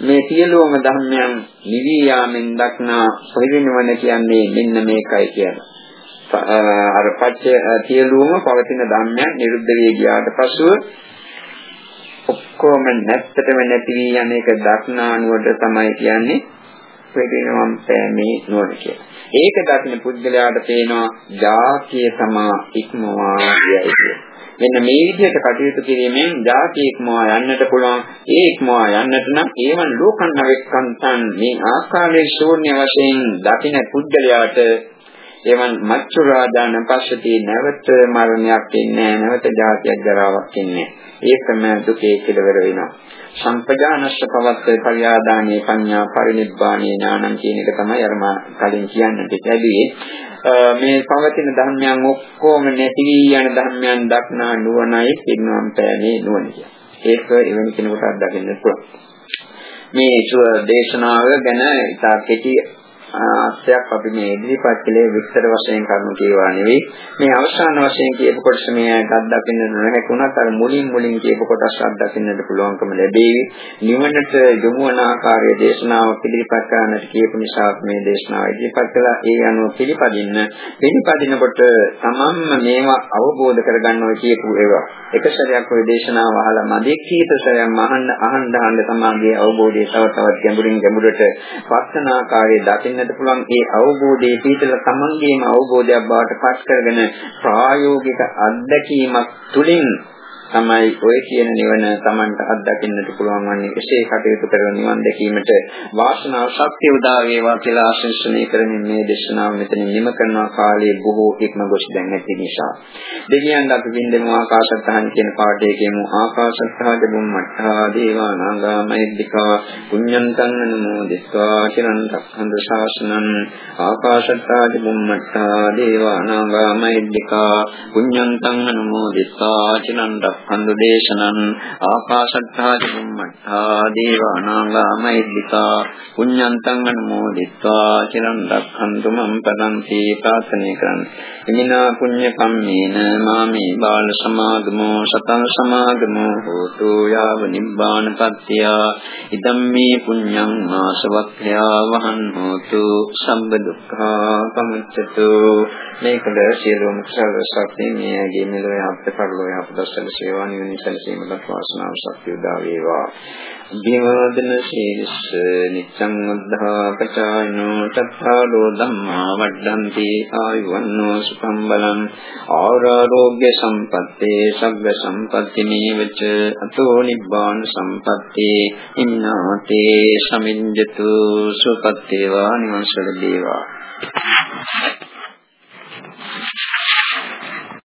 මේ සියලුම ධර්මයන් නිවි යාමෙන් දක්නා පරිණවන කියන්නේ මෙන්න මේකයි කියන්නේ. අර පච්ච සියලුම පවතින ධර්මයන් නිරුද්ධ වී ගියාට පසුව ඔක්කොම නැත්තටම නැති වී යන එක දක්නානුවට තමයි කියන්නේ ප්‍රේණවම් පෑමේ නුවණ කියලා. ඒක දකින්න පුද්ගලයාට පේනවා ජාතිය තමා ඉක්මවා යයි මෙන්න මේ විදිහට කටයුතු කිරීමෙන් ජාතිය ඉක්මවා යන්නට පුළුවන්. ඒ ඉක්මවා යන්නට නම් ඒවන් ලෝකන් නවෙක්කන්තන් මේ ආකාරයේ ශූන්‍ය වශයෙන් දකින්න පුද්ගලයාට එවන් මච්චු රාජාන පස්සති නැවත මරණයක් ඉන්නේ නැවත ජාතියක් ජරාවක් ඉන්නේ ඒකම දුකේ කෙලවර වෙනවා. සම්පජානස්ස පවත්ත පරියාදානේ පඤ්ඤා පරිනිබ්බානේ ඥානං කියන එක තමයි අර මා කලින් කියන්නට ලැබුවේ. මේ පවතින ධර්මයන් ඔක්කොම නැති වී යන ධර්මයන් දක්නා නුවණයි පින්නම් පෑනේ නුවණ ඒක එවැනි කෙනෙකුට දකින්න පුළුවන්. මේ දේශනාව ගැන ඉතා කෙටි ආස්තයක් අපි මේ ඉදිරිපත් කළේ විස්තර වශයෙන් කරුණු කියවා නෙවෙයි. මේ අවසාන වශයෙන් කියපු කොටස මේකට අත්දකින්න නොහැකුණත් අර මුලින් මුලින් කියපු කොටස් අත්දකින්නට පුළුවන්කම ලැබෙවි. නිවනට යොමු වන ආකාරයේ දේශනාව පිළිපත් කරන්නට කියපු නිසා මේ දේශනාව ඉදිරිපත් කළා. ඒ අනුව පිළිපදින්න. පිළිපදිනකොට තමන්ම මේවා අවබෝධ කරගන්නවා කියපු ඒවා. එක සැරයක් ওই දේශනාව අහලා මදි කීප සැරයක් අහන්න අහන්න අහන්න තමන්ගේ අවබෝධය තව තවත් ගැඹුරින් ගැඹුරට පස්සන ආකාරයේ දකින්න වෙන්නට පුළුවන් ඒ අවබෝධයේ පිටල තමන්ගේම අවබෝධයක් බවට පත් කරගෙන ප්‍රායෝගික අත්දැකීමක් තුළින් තමයි ඔය කියන නිවන Tamanට අත්දකින්නට පුළුවන් වන්නේ. එසේ කටයුතු කරන නිවන් දැකීමට වාසනාව ශක්තිය උදා වේවා කියලා ආශිර්වාදනය කරමින් මේ දේශනාව මෙතන නිම කරනවා කාලයේ බොහෝ ඉක්ම ගොස් දැන් ඇති නිසා. දෙවියන් අපි බින්දෙමු ආකාශත්හන් කියන පාඩේ කියමු ආකාශත්හාද බුම්මත්තා දේවා නාගාමයිද්దికා පුඤ්ඤන්තං නමෝදිස්වා චිරන් රක්ඛන්ද ශාසනං ආකාශත්හාද බුම්මත්තා දේවා නාගාමයිද්దికා පුඤ්ඤන්තං නමෝදිස්වා චිරන් රක්ඛන්තු දේශනං ආකාශත්තා චුම්මත්තා දේවානාගා මහිද්దికා පුඤ්ඤන්තං අනුමෝදිත්වා චිරන් රක්ඛන්තු මම් පදන්ති ප්‍රාර්ථනා කරමි. ඉමිනා පුඤ්ඤ කම්මේන මාමේ බාල සමාගමෝ සතං සමාගමෝ හෝතු යාව නිබ්බාන පත්‍ය ඉදම්මේ පුඤ්ඤං මාසවක්ඛයා වහන් හෝතු සම්බ දුක්ඛා පමුච්ඡතු මේකද සියලුම කුසල සත්‍ය මේගේ මෙලොව යහපත පරිලෝය යහපත සේවා නිවන සැලසීමට වාසනාව ශක්තිය උදා වේවා. දේවාදන ශීලස නිච්ඡං උද්ධා පචායනෝ තත්ථාලෝ ධම්මා වඩ්ඩಂತಿ ආයුවන්නෝ සුඛං බලං ආරෝග්‍ය සම්පත්තේ සග්ග සම්පatti නීවච අතෝ නිබ්බාන සම්පත්තේ ඉන්නාතේ සමිඤ්ජතු සුපත්තේවා නිවංශල දේවා